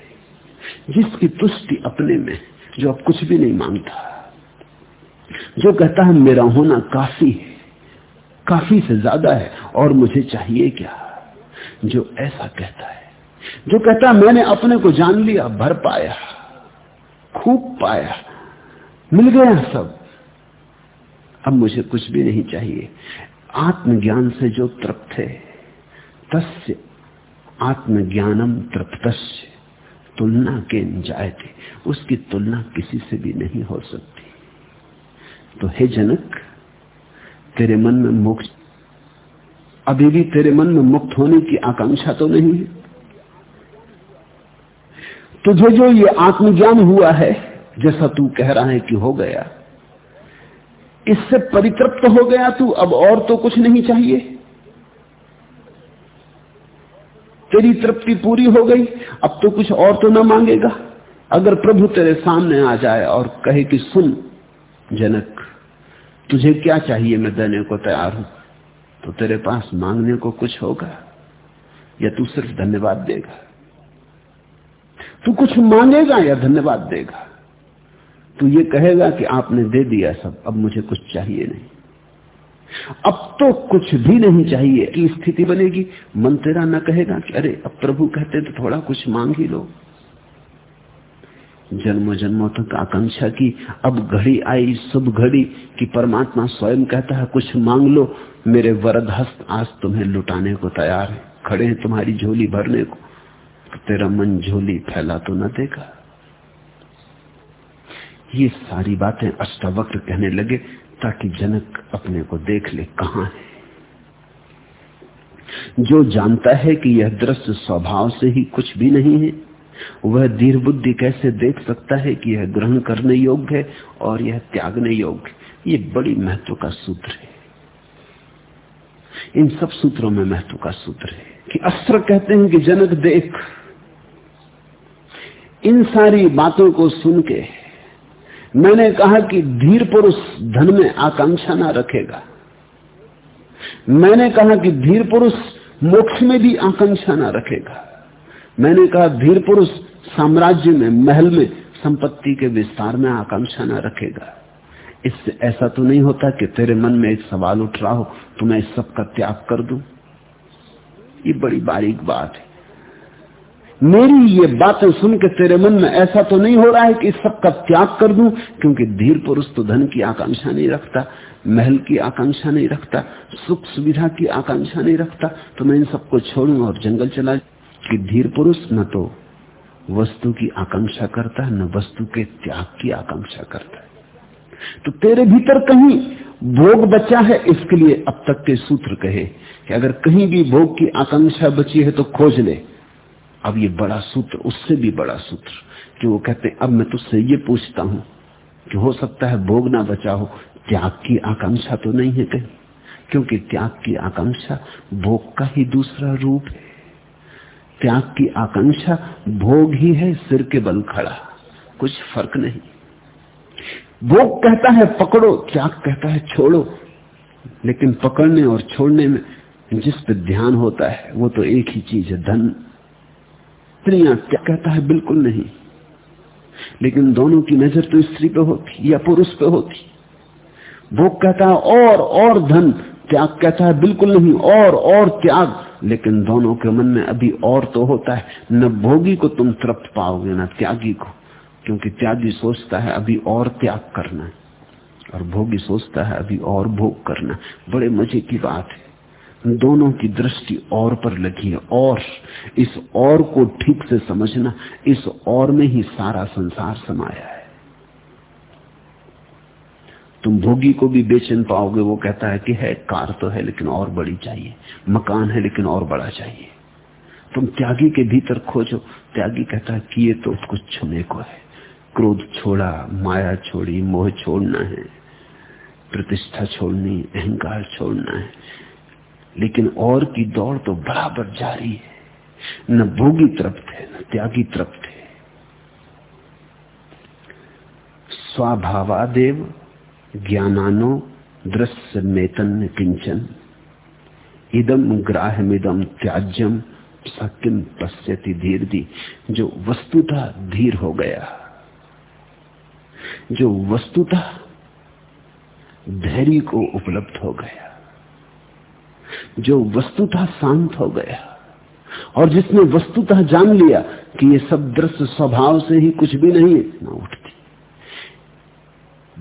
Speaker 2: जिसकी तुष्टि अपने में, जो अब कुछ भी नहीं माँगता, जो कहता है, मेरा होना काफ़ी है, काफ़ी से ज़्यादा है, और मुझे चाहिए क्या? जो ऐसा कहता है जो कहता, मैंने अपने को जान लिया, भर पाया, खूब पाया, मिल गया सब। अब मुझे कुछ भी नहीं चाहिए। आत्मज्ञान से जो तृप्त है, तस्य आत्मज्ञानम तृप्त तुलना के थे उसकी तुलना किसी से भी नहीं हो सकती। तो हे जनक, तेरे मन में मोक्ष, अभी भी तेरे मन में मुक्त होने की आकांक्षा तो नहीं है। तुझे जो ये आत्मज्ञान हुआ है, जैसा तू कह रहा है कि हो गया, इससे परितृप्त हो गया तू, अब और तो कुछ नहीं चाहिए। तेरी तृप्ति पूरी हो गई, अब तो कुछ और तो ना मांगेगा। अगर प्रभु तेरे सामने आ जाए और कहे कि सुन, जनक, तुझे क्या चाहिए, मैं देने को तैयार हूँ तो तेरे पास मांगने को कुछ होगा, या तू सिर्फ़ धन्यवाद देगा? तू कुछ मांगेगा या धन्यवाद देगा? तू ये कहेगा कि आपने दे दिया सब, अब मुझे कुछ चाहिए नहीं। अब तो कुछ भी नहीं चाहिए की स्थिति बनेगी। मन तेरा न कहेगा कि अरे, अब प्रभु कहते तो थोड़ा कुछ मांग ही लो। जन्मों जन्मों तक आकांक्षा की, अब घड़ी आई, शुभ घड़ी, कि परमात्मा स्वयं कहता है, कुछ मांग लो। मेरे वरद हस्त आज तुम्हें लुटाने को तैयार है। खड़े हैं तुम्हारी झोली भरने को। तेरा मन झोली फैला तो न देगा। ये सारी बातें अष्टावक्र कहने लगे ताकि जनक अपने को देख ले कहा है। जो जानता है कि यह दृश्य स्वभाव से ही कुछ भी नहीं है, वह धीर बुद्धि कैसे देख सकता है कि यह ग्रहण करने योग्य है और यह त्यागने योग्य ये बड़ी महत्व का सूत्र है। इन सब सूत्रों में महत्व का सूत्र है कि अस्त्र कहते हैं कि जनक देख। इन सारी बातों को सुन के मैंने कहा कि धीर पुरुष धन में आकांक्षा ना रखेगा। मैंने कहा कि धीर पुरुष मोक्ष में भी आकांक्षा ना रखेगा। मैंने कहा धीर पुरुष साम्राज्य में, महल में, संपत्ति के विस्तार में आकांक्षा ना रखेगा। इससे ऐसा तो नहीं होता कि तेरे मन में एक सवाल उठ रहा हो तो मैं इस सब का त्याग कर दूँ। ये बड़ी बारीक बात है। मेरी ये बातें सुन के तेरे मन में ऐसा तो नहीं हो रहा है कि इस सब का त्याग कर दूँ, क्योंकि धीर पुरुष तो धन की आकांक्षा नहीं रखता, महल की आकांक्षा नहीं रखता, सुख सुविधा की आकांक्षा नहीं रखता तो मैं इन सबको छोड़ू और जंगल चला कि धीर पुरुष न तो वस्तु की आकांक्षा करता है, न वस्तु के त्याग की आकांक्षा करता है। तो तेरे भीतर कहीं भोग बचा है, इसके लिए अब तक के सूत्र कहे कि अगर कहीं भी भोग की आकांक्षा बची है तो खोज ले। अब ये बड़ा सूत्र, उससे भी बड़ा सूत्र, कि वो कहते, अब मैं तुझसे ये पूछता हूँ कि हो सकता है भोग ना बचा हो, त्याग की आकांक्षा तो नहीं है कहीं, क्योंकि त्याग की आकांक्षा भोग का ही दूसरा रूप है। त्याग की आकांक्षा भोग ही है, सिर के बल खड़ा, कुछ फ़र्क नहीं। भोग कहता है पकड़ो, त्याग कहता है छोड़ो, लेकिन पकड़ने और छोड़ने में जिस पे ध्यान होता है, वो तो एक ही चीज़ है, धन। स्त्रियाँ, क्या कहता है? बिल्कुल नहीं। लेकिन दोनों की नज़र तो स्त्री पे होती या पुरुष पे होती। भोग कहता है, और और धन। त्याग कहता है, बिल्कुल नहीं, और और त्याग। लेकिन दोनों के मन में अभी और तो होता है। न भोगी को तुम तृप्त पाओगे, न त्यागी को। क्योंकि त्यागी सोचता है, अभी और त्याग करना और भोगी सोचता है, अभी और भोग करना बड़े मज़े की बात है। दोनों की दृष्टि और पर लगी है। और इस और को ठीक से समझना, इस और में ही सारा संसार समाया है। तुम भोगी को भी बेचन पाओगे, वो कहता है कि है, कार तो है, लेकिन और बड़ी चाहिए, मकान है, लेकिन और बड़ा चाहिए। तुम त्यागी के भीतर खोजो, त्यागी कहता है कि ये तो कुछ छुने को है। क्रोध छोड़ा, माया छोड़ी, मोह छोड़ना है, प्रतिष्ठा छोड़नी, अहंकार छोड़ना है। लेकिन और की दौड़ तो बराबर जारी है। न भोगी तृप्त है, न त्यागी तृप्त है। स्वाभावादेव ज्ञानानो दृश्य मेतन किंचन। इदम ग्राहमिदम त्याज्यम सकिम पश्यति धीर दी जो वस्तुतः धीर हो गया, जो वस्तुतः धैर्य को उपलब्ध हो गया। जो वस्तुतः शांत हो गया। और जिसने वस्तुतः जान लिया कि ये सब दृश्य स्वभाव से ही कुछ भी नहीं, ना उठती।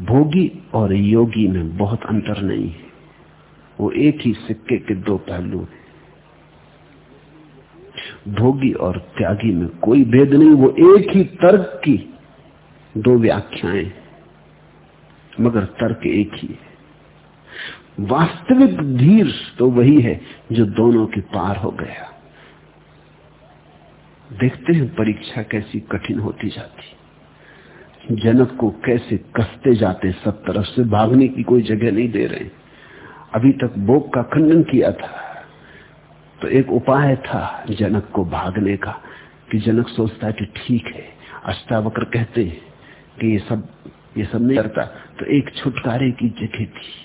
Speaker 2: भोगी और योगी में बहुत अंतर नहीं है। वो एक ही सिक्के के दो पहलू हैं। भोगी और त्यागी में कोई भेद नहीं, वो एक ही तर्क की दो व्याख्याएँ मगर तर्क एक ही है। वास्तविक धीर तो वही है जो दोनों के पार हो गया। देखते हैं परीक्षा कैसी कठिन होती जाती। जनक को कैसे कसते जाते सब तरफ़ से, भागने की कोई जगह नहीं दे रहे। अभी तक भोग का खंडन किया था। तो एक उपाय था जनक को भागने का, कि जनक सोचता है कि ठीक है। अष्टावक्र कहते हैं कि ये सब ये सब नहीं करता। तो एक छुटकारे की जगह थी।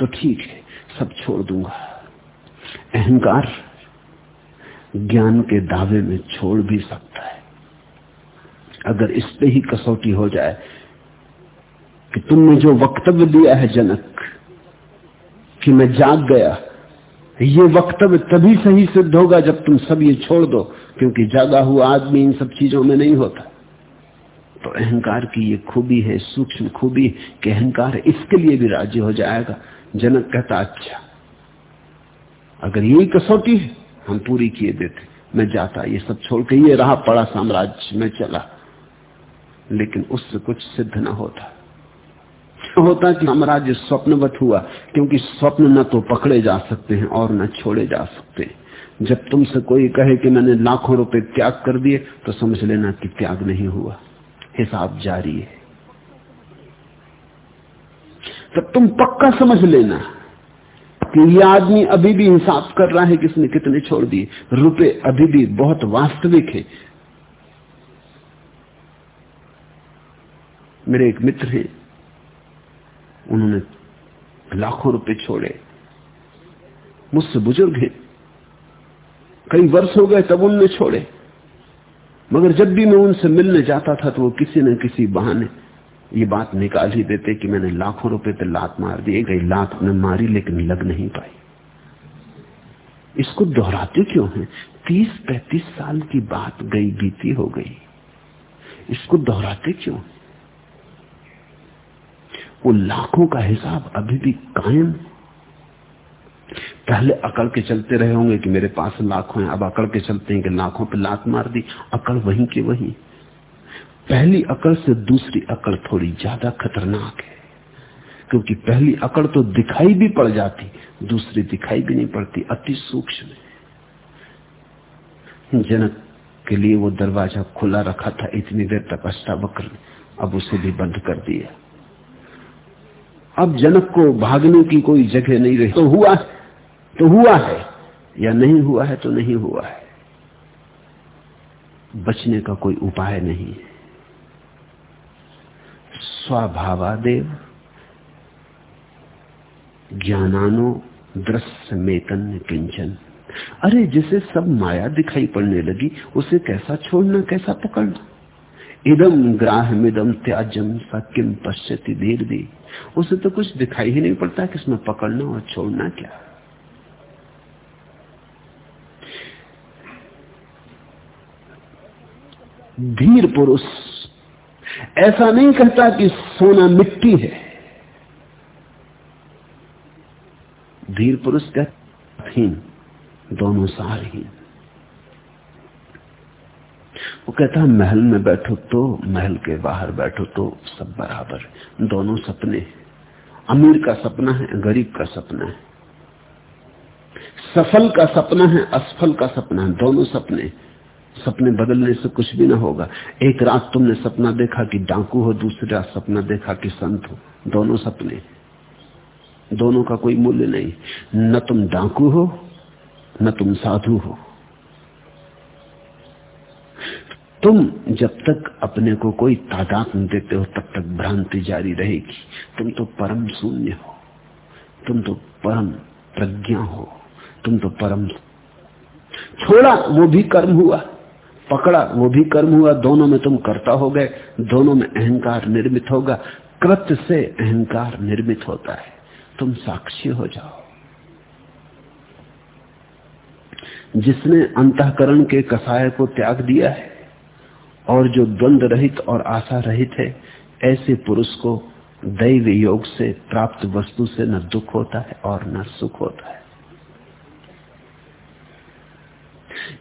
Speaker 2: तो ठीक है, सब छोड़ दूँगा। अहंकार ज्ञान के दावे में छोड़ भी सकता है। अगर इस पे ही कसौटी हो जाए कि तुमने जो वक्तव्य दिया है जनक, कि मैं जाग गया, ये वक्तव्य तभी सही सिद्ध होगा जब तुम सब ये छोड़ दो, क्योंकि जागा हुआ आदमी इन सब चीज़ों में नहीं होता। तो अहंकार की ये खूबी है, सूक्ष्म खूबी, कि अहंकार इसके लिए भी राज्य हो जाएगा। जनक कहता अच्छा अगर यही कसौटी है, हम पूरी किए देते। मैं जाता, ये सब छोड़ के ये रहा पड़ा साम्राज्य, में चला। लेकिन उससे कुछ सिद्ध ना होता। होता कि साम्राज्य स्वप्नवत हुआ, क्योंकि स्वप्न न तो पकड़े जा सकते हैं और न छोड़े जा सकते। जब तुमसे कोई कहे कि मैंने लाखों रुपए त्याग कर दिए तो समझ लेना कि त्याग नहीं हुआ। हिसाब जारी है। तब तुम पक्का समझ लेना कि ये आदमी अभी भी हिसाब कर रहा है कि इसने कितने छोड़ दिए। रुपए अभी भी बहुत वास्तविक है। मेरे एक मित्र हैं, उन्होंने लाखों रुपए छोड़े। मुझसे बुज़ुर्ग हैं। कई वर्ष हो गए तब उनने छोड़े। मगर जब भी मैं उनसे मिलने जाता था तो वो किसी न किसी बहाने ये बात निकाल ही देते कि मैंने लाखों रुपए पे लात मार दी गई लात में मारी लेकिन लग नहीं पाई। इसको दोहराते क्यों हैं? तीस पैंतीस साल की बात गई, बीती हो गई। इसको दोहराते क्यों वो लाखों का हिसाब अभी भी कायम। पहले अकड़ के चलते रहे होंगे कि मेरे पास लाखों हैं, अब अकड़ के चलते हैं कि लाखों पे लात मार दी अकड़ वहीं के वहीं। पहली अकड़ से दूसरी अकड़ थोड़ी ज़्यादा खतरनाक है। क्योंकि पहली अकड़ तो दिखाई भी पड़ जाती, दूसरी दिखाई भी नहीं पड़ती, अति सूक्ष्म जनक के लिए वो दरवाज़ा खुला रखा था, इतनी देर तक अष्टावक्र ने, अब उसे भी बंद कर दिया। अब जनक को भागने की कोई जगह नहीं रही। तो हुआ तो हुआ है, या नहीं हुआ है तो नहीं हुआ है। बचने का कोई उपाय नहीं है। स्वभावादेव, ज्ञानानो दृश्य मेतन किंचन। अरे, जिसे सब माया दिखाई पड़ने लगी, उसे कैसा छोड़ना, कैसा पकड़ना? इदम ग्राह मिदम त्याजम सकिम पश्यति धीर दी उसे तो कुछ दिखाई ही नहीं पड़ता कि इसमें पकड़ना और छोड़ना क्या। धीर पुरुष ऐसा नहीं कहता कि सोना मिट्टी है। धीर पुरुष कहहीन दोनों सारहीन वो कहता, महल में बैठो तो महल के बाहर बैठो तो सब बराबर। दोनों सपने अमीर का सपना है, गरीब का सपना है। सफल का सपना है, असफल का सपना है, दोनों सपने सपने बदलने से कुछ भी ना होगा। एक रात तुमने सपना देखा कि डाकू हो, दूसरी रात सपना देखा कि संत हो। दोनों सपने। दोनों का कोई मूल्य नहीं। न तुम डाकू हो, न तुम साधु हो। तुम जब तक अपने को कोई तादाद नहीं देते हो, तब तक भ्रांति जारी रहेगी। तुम तो परम शून्य हो। तुम तो परम प्रज्ञा हो। तुम तो परम छोड़ा वो भी कर्म हुआ। पकड़ा, वो भी कर्म हुआ, दोनों में तुम करता हो गए, दोनों में अहंकार निर्मित होगा, कृत्य से अहंकार निर्मित होता है। तुम साक्षी हो जाओ। जिसने अंतकरण के कसाय को त्याग दिया है, और जो द्वंद रहित और आशा रहित है, ऐसे पुरुष को दैव योग से प्राप्त वस्तु से न दुख होता है और न सुख होता है।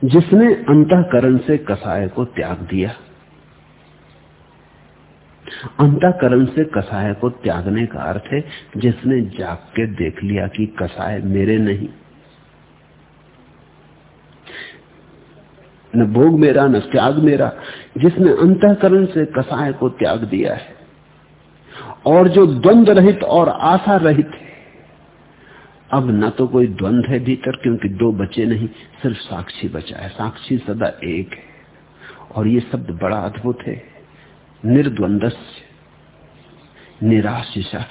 Speaker 2: जिसने अंतकरण से कसाय को त्याग दिया। अंतकरण से कसाय को त्यागने का अर्थ है, जिसने जाग के देख लिया कि कसाय मेरे नहीं। न भोग मेरा, न त्याग मेरा। जिसने अंतकरण से कसाय को त्याग दिया है, और जो द्वंद रहित और आशा रहित है अब न तो कोई द्वंद है भीतर, क्योंकि दो बचे नहीं, सिर्फ़ साक्षी बचा है। साक्षी सदा एक है। और ये शब्द बड़ा अद्भुत है। निर्द्वंदस्य निराशिशा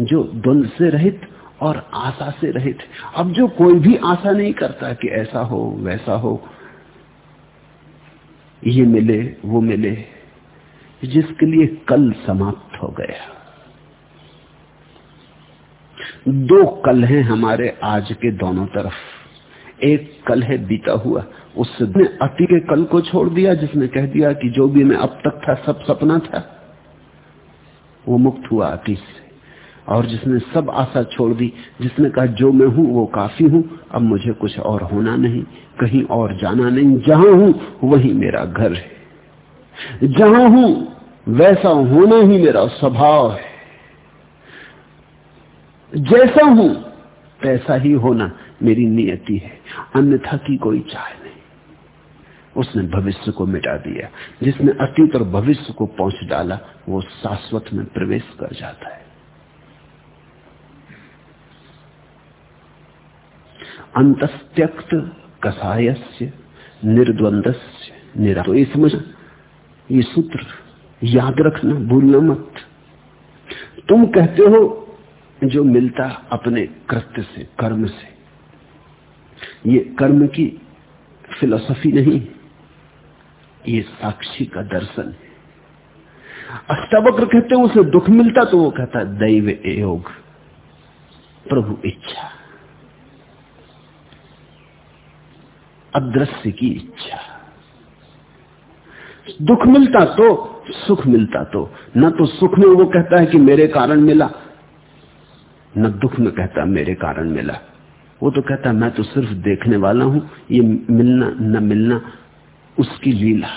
Speaker 2: जो द्वंद से रहित और आशा से रहित। अब जो कोई भी आशा नहीं करता कि ऐसा हो, वैसा हो, ये मिले, वो मिले, जिसके लिए कल समाप्त हो गया। दो कल हैं हमारे आज के दोनों तरफ़। एक कल है बीता हुआ उसने अति के कल को छोड़ दिया, जिसने कह दिया कि जो भी मैं अब तक था, सब सपना था, वो मुक्त हुआ अति से। और जिसने सब आशा छोड़ दी, जिसने कहा, जो मैं हूँ, वो काफ़ी हूँ, अब मुझे कुछ और होना नहीं, कहीं और जाना नहीं, जहाँ हूँ, वही मेरा घर है। जहाँ हूँ, वैसा होना ही मेरा स्वभाव है। जैसा हूँ तैसा ही होना मेरी नियति है। अन्यथा की कोई चाह नहीं। उसने भविष्य को मिटा दिया। जिसने अतीत और भविष्य को पहुँच डाला, वो शाश्वत में प्रवेश कर जाता है। अंतस्त्यक्त कसायस्य निर्द्वंदस्य निरा तो समझ, ये सूत्र याद रखना भूलना मत। तुम कहते हो जो मिलता अपने कृत्य से, कर्म से। ये कर्म की फिलोसफी नहीं, ये साक्षी का दर्शन है। अष्टावक्र कहते हैं, उसे दुख मिलता तो वो कहता दैव योग प्रभु इच्छा, अदृश्य की इच्छा। दुख मिलता तो सुख मिलता तो न तो सुख में वो कहता है कि मेरे कारण मिला न दुख में कहता मेरे कारण मिला। वो तो कहता, मैं तो सिर्फ़ देखने वाला हूँ, ये मिलना, न मिलना, उसकी लीला।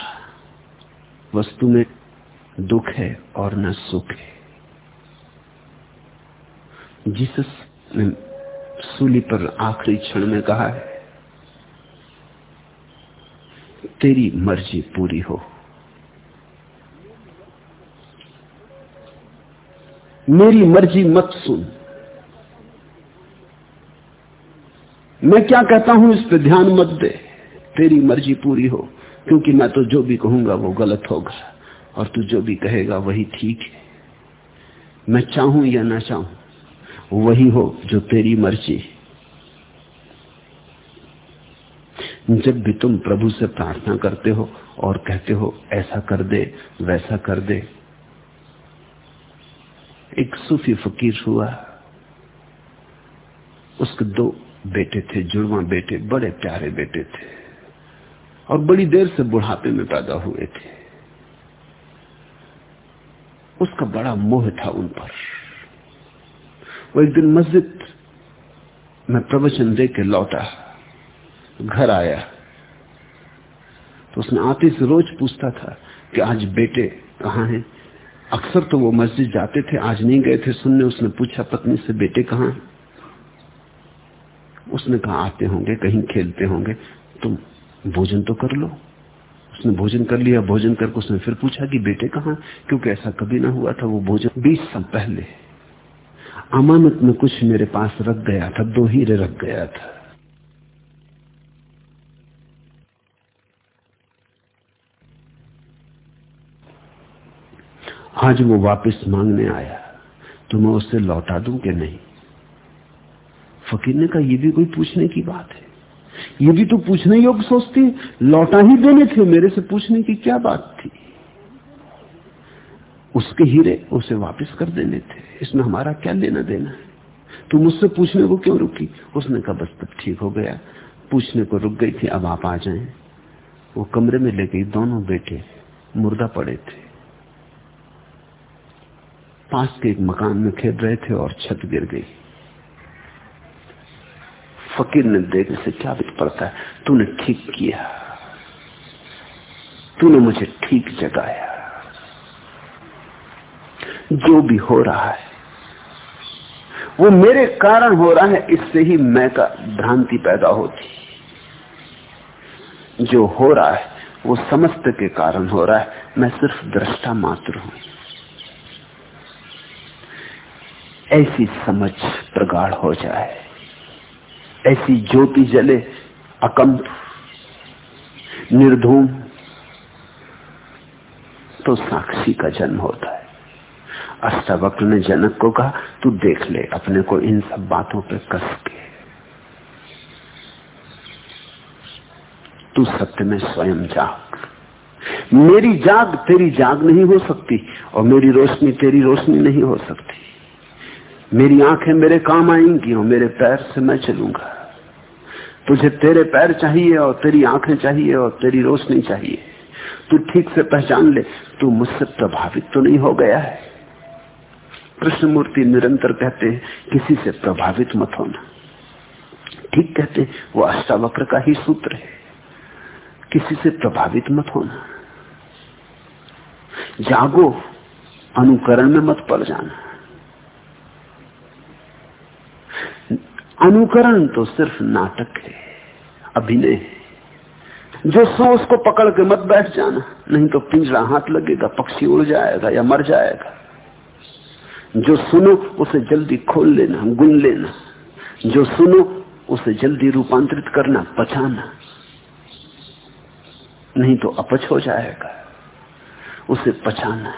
Speaker 2: वस्तु में दुख है और न सुख है। जीसस ने सूली पर आखिरी क्षण में कहा है, तेरी मर्ज़ी पूरी हो। मेरी मर्ज़ी मत सुन। मैं क्या कहता हूँ, इस पर ध्यान मत दे। तेरी मर्ज़ी पूरी हो, क्योंकि मैं तो जो भी कहूँगा वो गलत होगा, और तू जो भी कहेगा वही ठीक है। मैं चाहूँ या ना चाहूँ, वही हो जो तेरी मर्ज़ी। जब भी तुम प्रभु से प्रार्थना करते हो और कहते हो, ऐसा कर दे, वैसा कर दे। एक सूफी फकीर हुआ, उसके दो बेटे थे, जुड़वा बेटे, बड़े प्यारे बेटे थे और बड़ी देर से बुढ़ापे में पैदा हुए थे। उसका बड़ा मोह था उन पर। वो एक दिन मस्जिद में प्रवचन दे के लौटा, घर आया। तो उसने आते से रोज पूछता था कि आज बेटे कहाँ हैं? अक्सर तो वो मस्जिद जाते थे, आज नहीं गए थे। सुनने उसने पूछा, पत्नी से, बेटे कहाँ हैं? उसने कहा, आते होंगे, कहीं खेलते होंगे, तुम भोजन तो कर लो। उसने भोजन कर लिया, भोजन करके उसने फिर पूछा कि बेटे कहा क्योंकि ऐसा कभी ना हुआ था, वो भोजन बीस साल पहले। अमानत में कुछ मेरे पास रख गया था, दो हीरे रख गया था। आज वो वापस मांगने आया तो मैं उससे लौटा दूँ कि नहीं? फकीर ने कहा यह भी कोई पूछने की बात है। ये भी तो पूछने योग्य सोचती लौटा ही देने थे मेरे से पूछने की क्या बात थी? उसके हीरे उसे वापस कर देने थे। इसमें हमारा क्या लेना देना है? तू मुझसे पूछने को क्यों रुकी? उसने कहा, बस तब ठीक हो गया। पूछने को रुक गई थी, अब आप आ जाएँ। वो कमरे में ले गई। दोनों बेटे मुर्दा पड़े थे। पास के एक मकान में खेल रहे थे और छत गिर गई। फकीर ने देखने से क्या भी पड़ता है? तूने ठीक किया। तूने मुझे ठीक जगाया। जो भी हो रहा है, वो मेरे कारण हो रहा है, इससे ही मैं का भ्रांति पैदा होती। जो हो रहा है, वो समस्त के कारण हो रहा है। मैं सिर्फ़ दृष्टा मात्र हूँ। ऐसी समझ प्रगाढ़ हो जाए। ऐसी ज्योति जले, अकंप, निर्धूम तो साक्षी का जन्म होता है। अष्टावक्र ने जनक को कहा, तू देख ले, अपने को इन सब बातों पे कस के। तू सत्य में स्वयं जाग। मेरी जाग तेरी जाग नहीं हो सकती, और मेरी रोशनी तेरी रोशनी नहीं हो सकती। मेरी आँखें मेरे काम आएँगी, और मेरे पैर से मैं चलूँगा। तुझे तेरे पैर चाहिए और तेरी आँखें चाहिए और तेरी रोशनी चाहिए। तू ठीक से पहचान ले, तू मुझसे प्रभावित तो नहीं हो गया है। कृष्णमूर्ति निरंतर कहते हैं, किसी से प्रभावित मत होना। ठीक कहते वो अष्टावक्र का ही सूत्र है। किसी से प्रभावित मत होना। जागो, अनुकरण में मत पड़ जाना। अनुकरण तो सिर्फ़ नाटक है, अभिनय है। जो सो उसको पकड़ के मत बैठ जाना, नहीं तो पिंजरा हाथ लगेगा, पक्षी उड़ जाएगा या मर जाएगा। जो सुनो, उसे जल्दी खोल लेना, गुन लेना। जो सुनो, उसे जल्दी रूपांतरित करना पचाना नहीं तो अपच हो जाएगा, उसे पचाना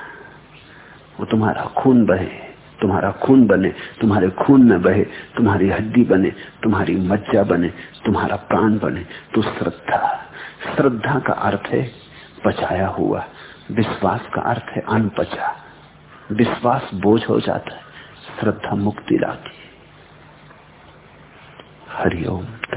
Speaker 2: वो तुम्हारा खून बहे। तुम्हारा खून बने, तुम्हारे खून में बहे, तुम्हारी हड्डी बने, तुम्हारी मज्जा बने, तुम्हारा प्राण बने तो श्रद्धा श्रद्धा का अर्थ है पचाया हुआ, विश्वास का अर्थ है अनपचा। विश्वास बोझ हो जाता है, श्रद्धा मुक्ति लाती हरिओम